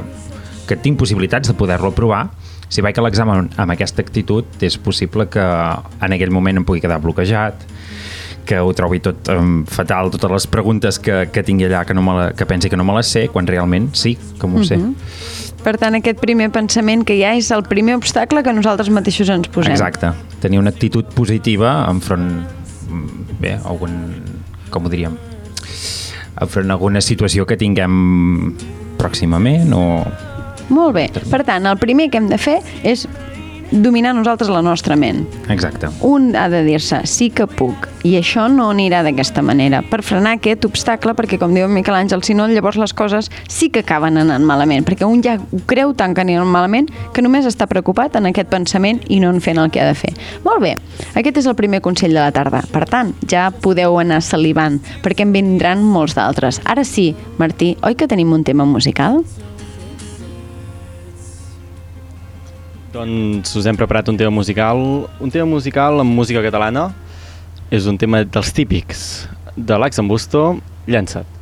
Speaker 8: que tinc possibilitats de poder-lo aprovar, si vaig a l'examen amb aquesta actitud, és possible que en aquell moment em pugui quedar bloquejat, que ho trobi tot um, fatal, totes les preguntes que, que tingui allà que, no me la, que pensi que no me les sé, quan realment sí que m'ho sé.
Speaker 4: Mhm. Per tant, aquest primer pensament que ja és el primer obstacle que nosaltres mateixos ens posem.
Speaker 8: Exacte. Tenir una actitud positiva enfront, mm, bé, algun, com ho diríem, enfront alguna situació que tinguem pròximament o...
Speaker 4: Molt bé. Per tant, el primer que hem de fer és dominar nosaltres la nostra ment.
Speaker 8: Exacte.
Speaker 4: Un ha de dir-se, sí que puc, i això no anirà d'aquesta manera, per frenar aquest obstacle, perquè com diu Miquel Àngel, si no, llavors les coses sí que acaben anant malament, perquè un ja ho creu tant que aniran malament que només està preocupat en aquest pensament i no en fent el que ha de fer. Molt bé, aquest és el primer consell de la tarda. Per tant, ja podeu anar salivant, perquè en vindran molts d'altres. Ara sí, Martí, oi que tenim un tema musical?
Speaker 6: Doncs us hem preparat un tema musical, un tema musical amb música catalana. És un tema dels típics de l'Ax en Busto, llançat.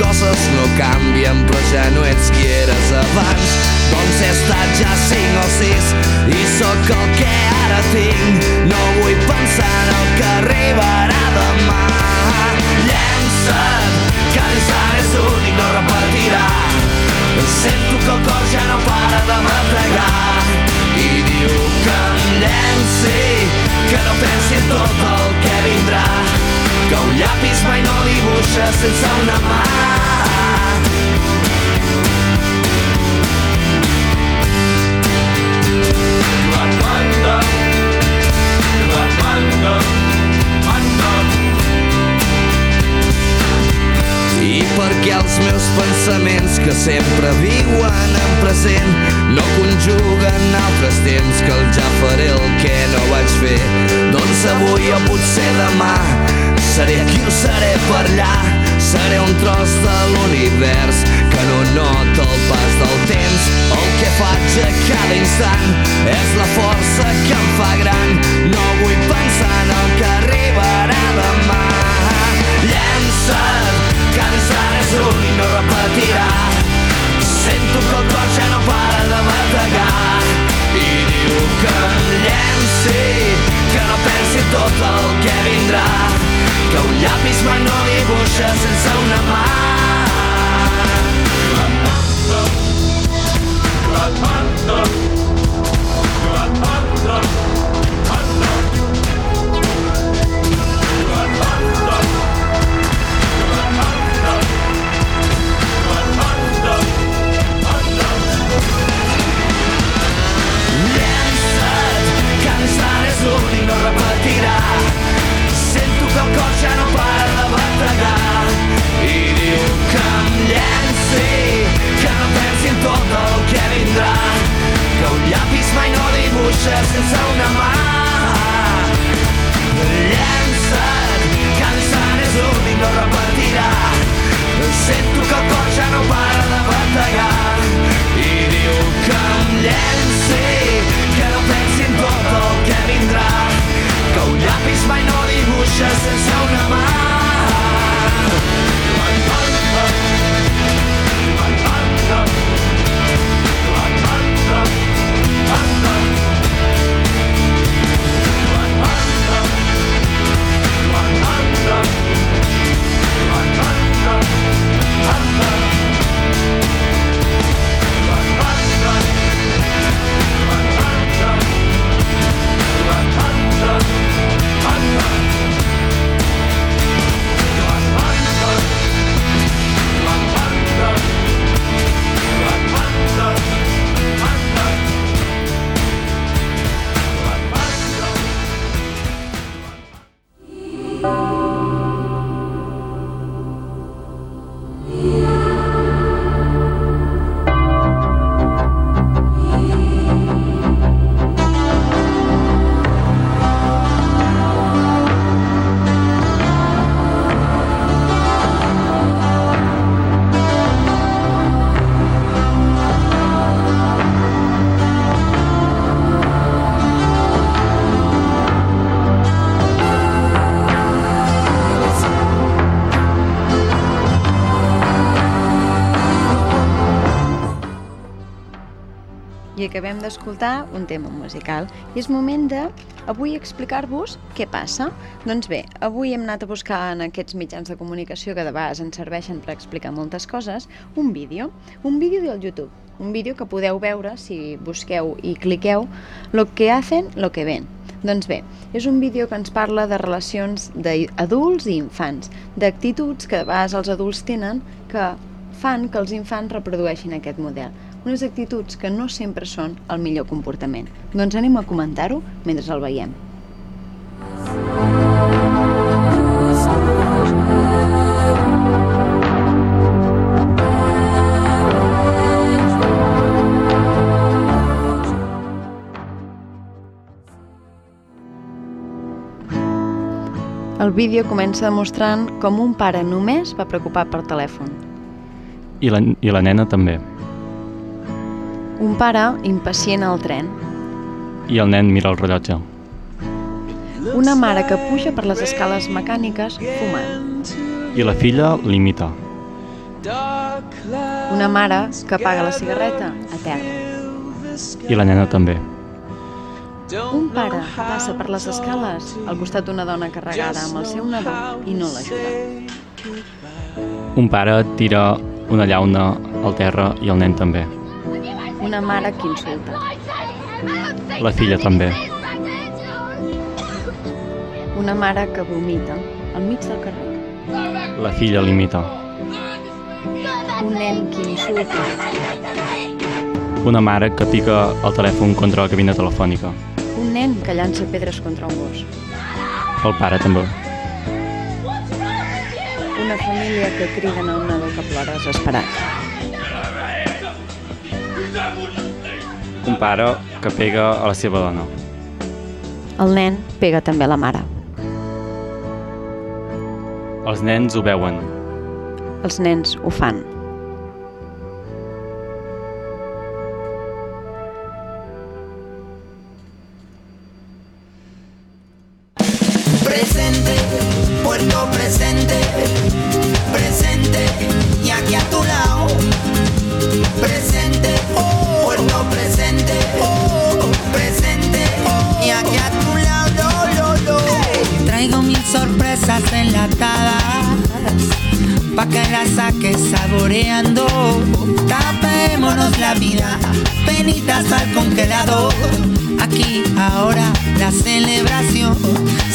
Speaker 13: Coses no canvien però ja no ets qui eres abans. Doncs he estat ja cinc o sis i sóc el que ara tinc. No vull pensar en el que arribarà demà. Llença't, que l'Islam és únic, no repetirà Sento que el cor ja no para de m'atregar. I diu que em llenci, que no pensi en tot el que vindrà Que un llapis mai no dibuixa sense una mà. Perquè els meus pensaments que sempre viuen en present no conjuguen altres temps que el ja faré el que no vaig fer. Doncs avui o potser demà seré aquí o seré per allà. Seré un tros de l'univers que no nota el pas del temps. El que faig a cada instant és la força que em fa gran. No vull pensar en el que arribarà demà. Llença't que l'Islam és un i no repetirà. Sento que el cor ja no para de bategar. I diu que em llenci Que no pensi tot el que vindrà. Que un llapis mai no dibuixa sense una mà girar Sento que el cor ja no para de bategar I diu que em llenci Que no pensi en tot el que vindrà. Que un llapis mai no dibuixa sense una mà.
Speaker 4: Acabem d'escoltar un tema musical. I és moment de, avui, explicar-vos què passa. Doncs bé, avui hem anat a buscar en aquests mitjans de comunicació que de vegades ens serveixen per explicar moltes coses, un vídeo. Un vídeo del YouTube. Un vídeo que podeu veure si busqueu i cliqueu lo que hacen, lo que ven. Doncs bé, és un vídeo que ens parla de relacions d'adults i infants, d'actituds que de vegades els adults tenen que fan que els infants reprodueixin aquest model. Unes actituds que no sempre són el millor comportament. Doncs anem a comentar-ho mentre el veiem. El vídeo comença demostrant com un pare només va preocupat per telèfon.
Speaker 6: I la, I la nena també.
Speaker 4: Un pare impacient al tren.
Speaker 6: I el nen mira el rellotge.
Speaker 4: Una mare que puja per les escales mecàniques fumant.
Speaker 6: I la filla l'imita.
Speaker 4: Una mare que apaga la cigarreta a terra.
Speaker 6: I la nena també.
Speaker 4: Un pare passa per les escales al costat d'una dona carregada amb el seu nadó i no l'ajuda.
Speaker 6: Un pare tira una llauna al terra i el nen també.
Speaker 4: Una mare que insulta.
Speaker 6: La filla també.
Speaker 4: Una mare que vomita al mig del carrer.
Speaker 6: La filla l'imita.
Speaker 4: Un nen que insulta.
Speaker 6: Una mare que pica el telèfon contra la cabina telefònica.
Speaker 4: Un nen que llança pedres contra un gos.
Speaker 6: El pare també.
Speaker 4: Una família que criden a un nadó que plora desesperat.
Speaker 6: Un pare que pega a la seva dona.
Speaker 4: El nen pega també a la mare.
Speaker 6: Els nens ho veuen.
Speaker 4: Els nens ho fan.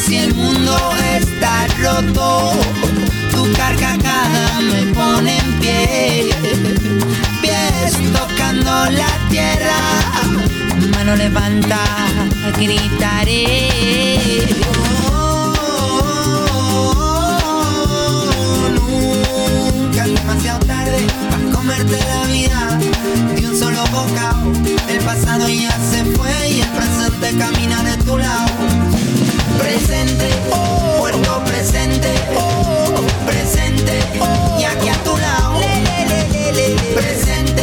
Speaker 11: Si el mundo está roto Tu carcajada me pone en pie Pies tocando la tierra Mano levanta, gritaré
Speaker 14: Nunca es demasiado tarde para comerte la vida de un solo bocado. El pasado ya se fue y el presente camina
Speaker 11: presente, oh, puerto presente, oh, presente, y aquí a tu lado, le, le, le, presente.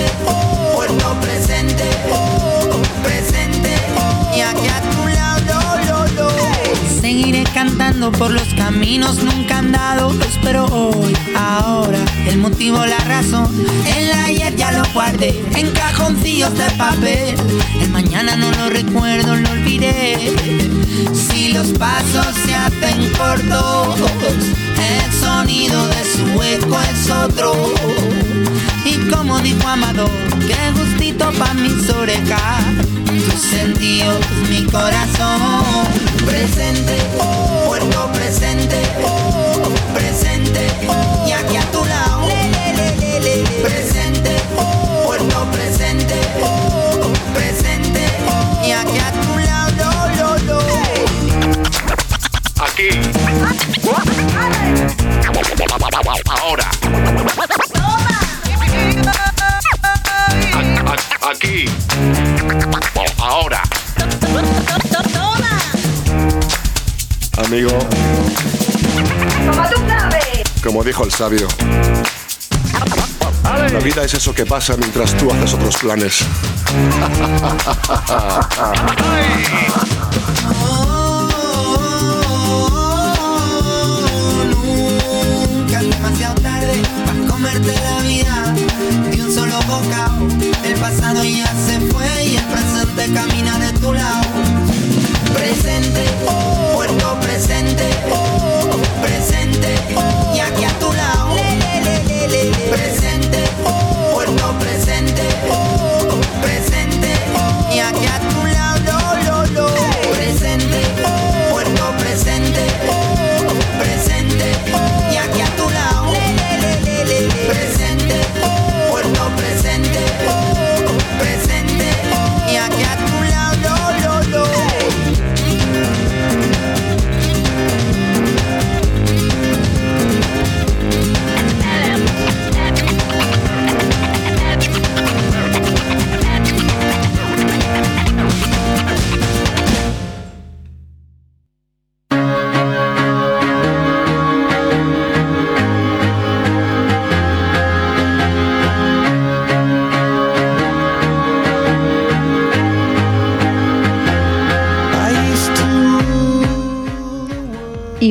Speaker 11: Andando por los caminos nunca andados, pero hoy, ahora, el motivo, la razón, el ayer ya lo guardé en cajoncillos de papel. El mañana no lo recuerdo, lo olvidé. Si los pasos se hacen cortos, el sonido de su eco es otro. Y como dijo Amador, qué gustito pa' mis orejas, tus sentidos, mi corazón. Presente, puerto presente, presente,
Speaker 15: Amigo, como dijo el sabio, la vida es eso que pasa mientras tú haces otros planes.
Speaker 11: Nunca es demasiado tarde para comerte la vida de un solo bocado. El pasado ya se fue y el presente camina de tu lado. Presente,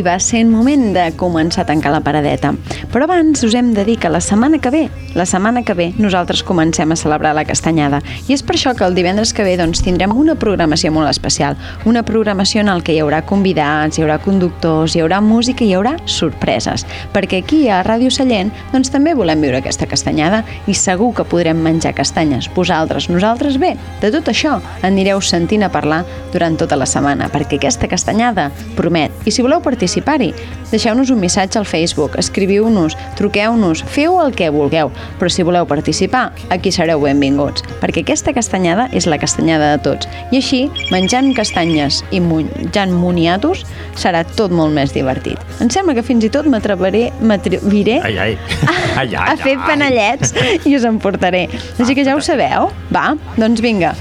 Speaker 4: Va ser moment de començar a tancar la paradeta. Però abans us hem de dir que la setmana que ve, la setmana que ve, nosaltres comencem a celebrar la castanyada. I és per això que el divendres que ve doncs, tindrem una programació molt especial. Una programació en el que hi haurà convidats, hi haurà conductors, hi haurà música i hi haurà sorpreses. Perquè aquí a Ràdio Sallent doncs, també volem viure aquesta castanyada i segur que podrem menjar castanyes. Vosaltres, nosaltres, bé, de tot això anireu sentint a parlar durant tota la setmana, perquè aquesta castanyada promet. I si voleu participar-hi, deixeu-nos un missatge al Facebook, escriviu-nos, truqueu-nos, feu el que vulgueu, però si voleu participar, aquí sereu benvinguts, perquè aquesta castanyada és la castanyada de tots. I així, menjant castanyes i menjant moniatos, serà tot molt més divertit. Em sembla que fins i tot m'atreviré
Speaker 8: Ai, ai. Ai, ai,
Speaker 4: a fer panellets i us en portaré. Així que ja ho sabeu? Va, doncs vinga.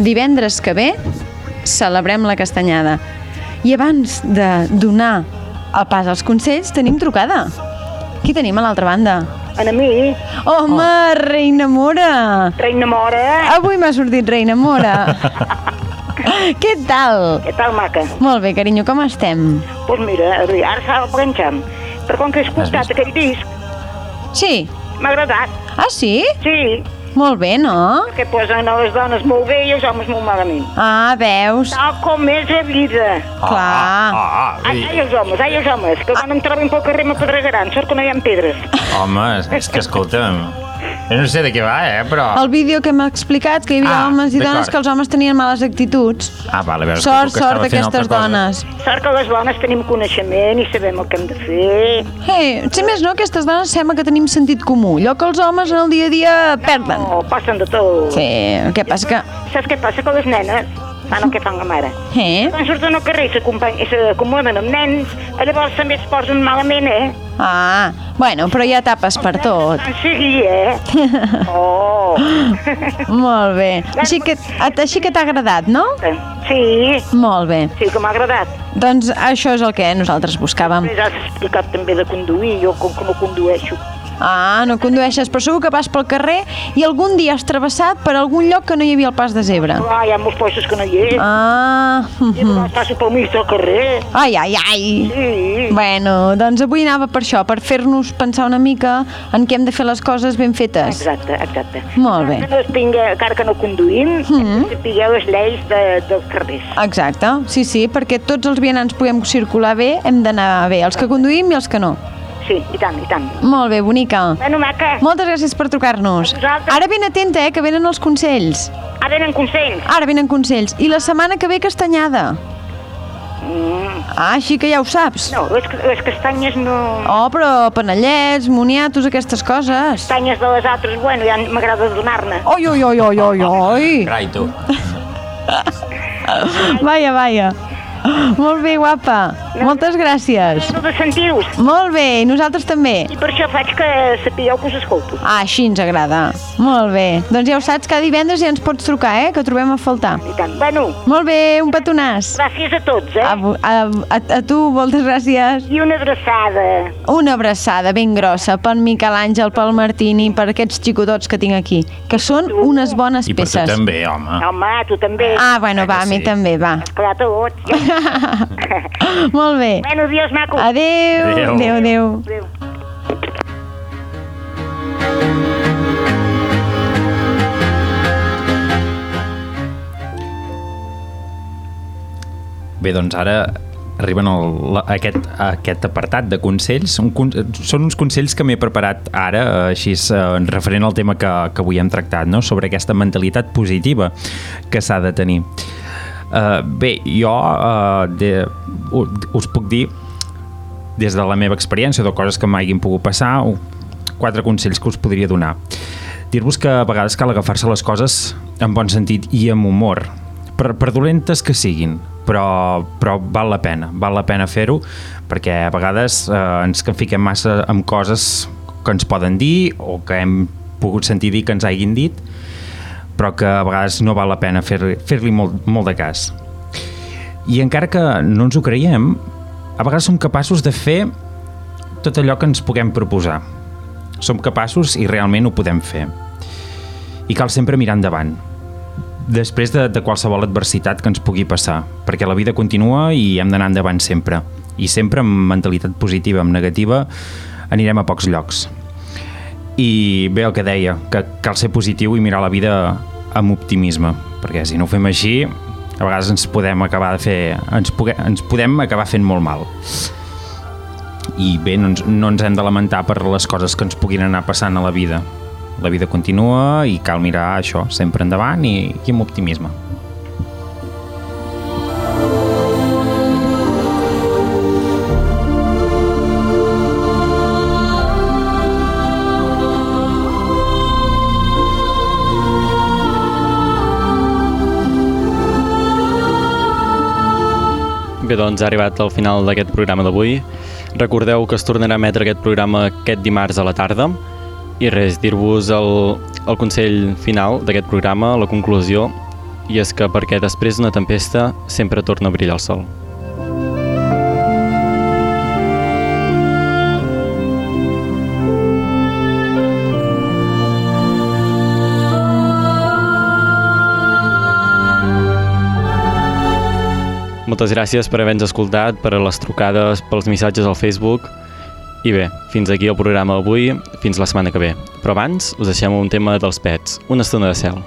Speaker 4: Divendres que ve celebrem la castanyada. I abans de donar el pas als consells, tenim trucada. Qui tenim a l'altra banda?
Speaker 16: En a mi.
Speaker 4: Home, oh. Reina Mora!
Speaker 16: Reina Mora!
Speaker 4: Avui m'ha sortit Reina Mora. Què tal?
Speaker 16: Què tal, maca?
Speaker 4: Molt bé, carinyo, com estem?
Speaker 16: Doncs pues mira, ara estava planxant. Però com que he escoltat aquell disc,
Speaker 4: Sí.
Speaker 16: m'ha agradat.
Speaker 4: Ah, sí?
Speaker 16: Sí.
Speaker 4: Molt bé, no?
Speaker 16: Que posen a les dones molt bé i els homes molt malament.
Speaker 4: Ah, veus?
Speaker 16: Tal com és la vida.
Speaker 4: Clar.
Speaker 8: Ah,
Speaker 16: Ai, ai, els homes, ai, els homes, que quan em troben pel carrer m'apedregaran, sort que no hi ha pedres.
Speaker 8: Home, és que escolta'm, no sé de què va, eh, però...
Speaker 4: El vídeo que m'ha explicat, que hi havia
Speaker 8: Ah,
Speaker 4: homes i dones que els homes tenien males actituds.
Speaker 8: Ah, vale, a veure,
Speaker 4: Sort,
Speaker 8: que
Speaker 4: sort d'aquestes dones.
Speaker 16: Sort que les dones tenim coneixement i sabem el que hem de fer.
Speaker 4: Hey, si més no, aquestes dones sembla que tenim sentit comú. Allò que els homes en el dia a dia perden.
Speaker 16: No, passen de tot.
Speaker 4: Sí, el que passa que...
Speaker 16: Saps què passa? Que les nenes fan el que fan la mare.
Speaker 4: Eh?
Speaker 16: Quan surten al carrer i s'acomoden amb nens, llavors també es posen malament, eh?
Speaker 4: Ah, bueno, però hi ha tapes per tot.
Speaker 16: Sigui, eh? Oh!
Speaker 4: Molt bé. Així que, així que t'ha agradat, no?
Speaker 16: Sí.
Speaker 4: Molt bé.
Speaker 16: Sí, que m'ha agradat.
Speaker 4: Doncs això és el que nosaltres buscàvem.
Speaker 16: Has explicat també de conduir, jo com que no condueixo.
Speaker 4: Ah, no condueixes, però segur que vas pel carrer i algun dia has travessat per algun lloc que no hi havia el pas de zebra.
Speaker 16: Ah, hi ha molts puestos que no hi és.
Speaker 4: Ah,
Speaker 16: I només passo pel mig del carrer.
Speaker 4: Ai, ai, ai.
Speaker 16: Sí.
Speaker 4: Bueno, doncs avui anava per això, per fer-nos pensar una mica en què hem de fer les coses ben fetes.
Speaker 16: Exacte, exacte.
Speaker 4: Molt bé.
Speaker 16: Que no tinga, encara que no conduïm, mm. que sapigueu les lleis de, dels carrers.
Speaker 4: Exacte, sí, sí, perquè tots els vianants puguem circular bé, hem d'anar bé, els que conduïm i els que no.
Speaker 16: Sí, i tant, i tant.
Speaker 4: Molt bé, bonica.
Speaker 16: Bueno, maca.
Speaker 4: Moltes gràcies per trucar-nos. Ara ben atenta, eh, que venen els consells.
Speaker 16: Ara venen consells.
Speaker 4: Ara venen consells. I la setmana que ve castanyada.
Speaker 16: Mm.
Speaker 4: Ah, així que ja ho saps.
Speaker 16: No, les, les castanyes no...
Speaker 4: Oh, però panellets, moniatos, aquestes coses.
Speaker 16: Castanyes de les altres, bueno, ja m'agrada donar-ne.
Speaker 4: Oi, oi, oi, oi, oi, oi.
Speaker 8: Carai, tu.
Speaker 4: Vaja, vaja. Molt bé, guapa. Moltes gràcies.
Speaker 16: No de sentir-vos.
Speaker 4: Molt bé, i nosaltres també.
Speaker 16: I per això faig que sapigueu que us escolto.
Speaker 4: Ah, així ens agrada. Molt bé. Doncs ja ho saps, cada divendres ja ens pots trucar, eh? Que trobem a faltar.
Speaker 16: I tant. Bueno,
Speaker 4: Molt bé, un petonàs.
Speaker 16: gràcies a tots, eh?
Speaker 4: A, a, a, a tu, moltes gràcies.
Speaker 16: I una abraçada.
Speaker 4: Una abraçada ben grossa pel Miquel Àngel, pel Martini, per aquests xicotots que tinc aquí, que són unes bones
Speaker 8: I per tu
Speaker 4: peces.
Speaker 8: també, home.
Speaker 16: Home, tu també.
Speaker 4: Ah, bueno, va, a mi també, va.
Speaker 16: Clar, tots. Ja.
Speaker 4: Molt bé.
Speaker 16: bueno, adiós, maco.
Speaker 4: Adéu.
Speaker 8: Adéu.
Speaker 4: Adéu, adéu.
Speaker 16: Adéu.
Speaker 8: Bé, doncs ara arriben el, la, aquest, aquest apartat de consells. Un, con- són uns consells que m'he preparat ara, eh, així eh, en referent al tema que, que avui hem tractat, no? sobre aquesta mentalitat positiva que s'ha de tenir. Uh, bé, jo uh, de, us puc dir des de la meva experiència, de coses que m'hagin pogut passar, quatre consells que us podria donar. Dir-vos que a vegades cal agafar-se les coses en bon sentit i amb humor, per, per dolentes que siguin, però, però val la pena, val la pena fer-ho, perquè a vegades eh, ens que fiquem massa amb coses que ens poden dir o que hem pogut sentir dir que ens hagin dit, però que a vegades no val la pena fer-li fer molt, molt de cas. I encara que no ens ho creiem, a vegades som capaços de fer tot allò que ens puguem proposar. Som capaços i realment ho podem fer. I cal sempre mirar endavant, després de, de qualsevol adversitat que ens pugui passar, perquè la vida continua i hem d'anar endavant sempre. I sempre amb mentalitat positiva, amb negativa, anirem a pocs llocs. I bé, el que deia, que cal ser positiu i mirar la vida amb optimisme, perquè si no ho fem així, a vegades ens podem acabar de fer... ens, pugue, ens podem acabar fent molt mal. I bé, no ens, no ens hem de lamentar per les coses que ens puguin anar passant a la vida. La vida continua i cal mirar això, sempre endavant i, i amb optimisme.
Speaker 6: Bé, doncs ha arribat al final d'aquest programa d'avui. Recordeu que es tornarà a emetre aquest programa aquest dimarts a la tarda. I res, dir-vos el, el consell final d'aquest programa, la conclusió, i és que perquè després d'una tempesta sempre torna a brillar el sol. Moltes gràcies per haver-nos escoltat, per les trucades, pels missatges al Facebook. I bé, fins aquí el programa d'avui, fins la setmana que ve. Però abans us deixem un tema dels pets, una estona de cel.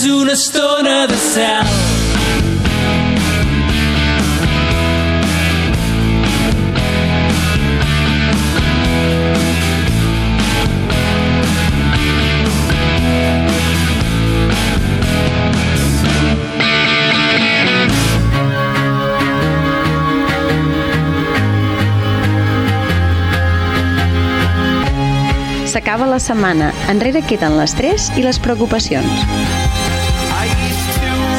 Speaker 12: És una estona de cel
Speaker 4: S'acaba la setmana, enrere queden l'estrès i les preocupacions.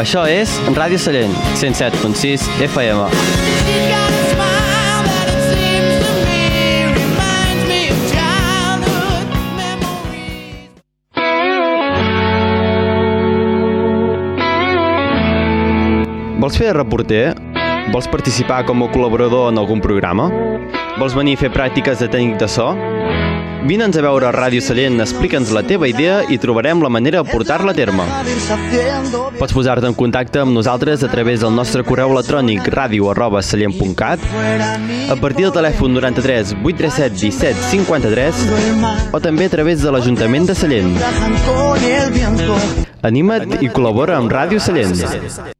Speaker 6: Això és Ràdio Sallent, 107.6 FM. Vols fer reporter? Vols participar com a col·laborador en algun programa? Vols venir a fer pràctiques de tècnic de so? Vine'ns a veure a Ràdio Sallent, explica'ns la teva idea i trobarem la manera de portar-la a terme. Pots posar-te en contacte amb nosaltres a través del nostre correu electrònic radio arroba a partir del telèfon 93 837 17 53 o també a través de l'Ajuntament de Sallent. Anima't i col·labora amb Ràdio Sallent.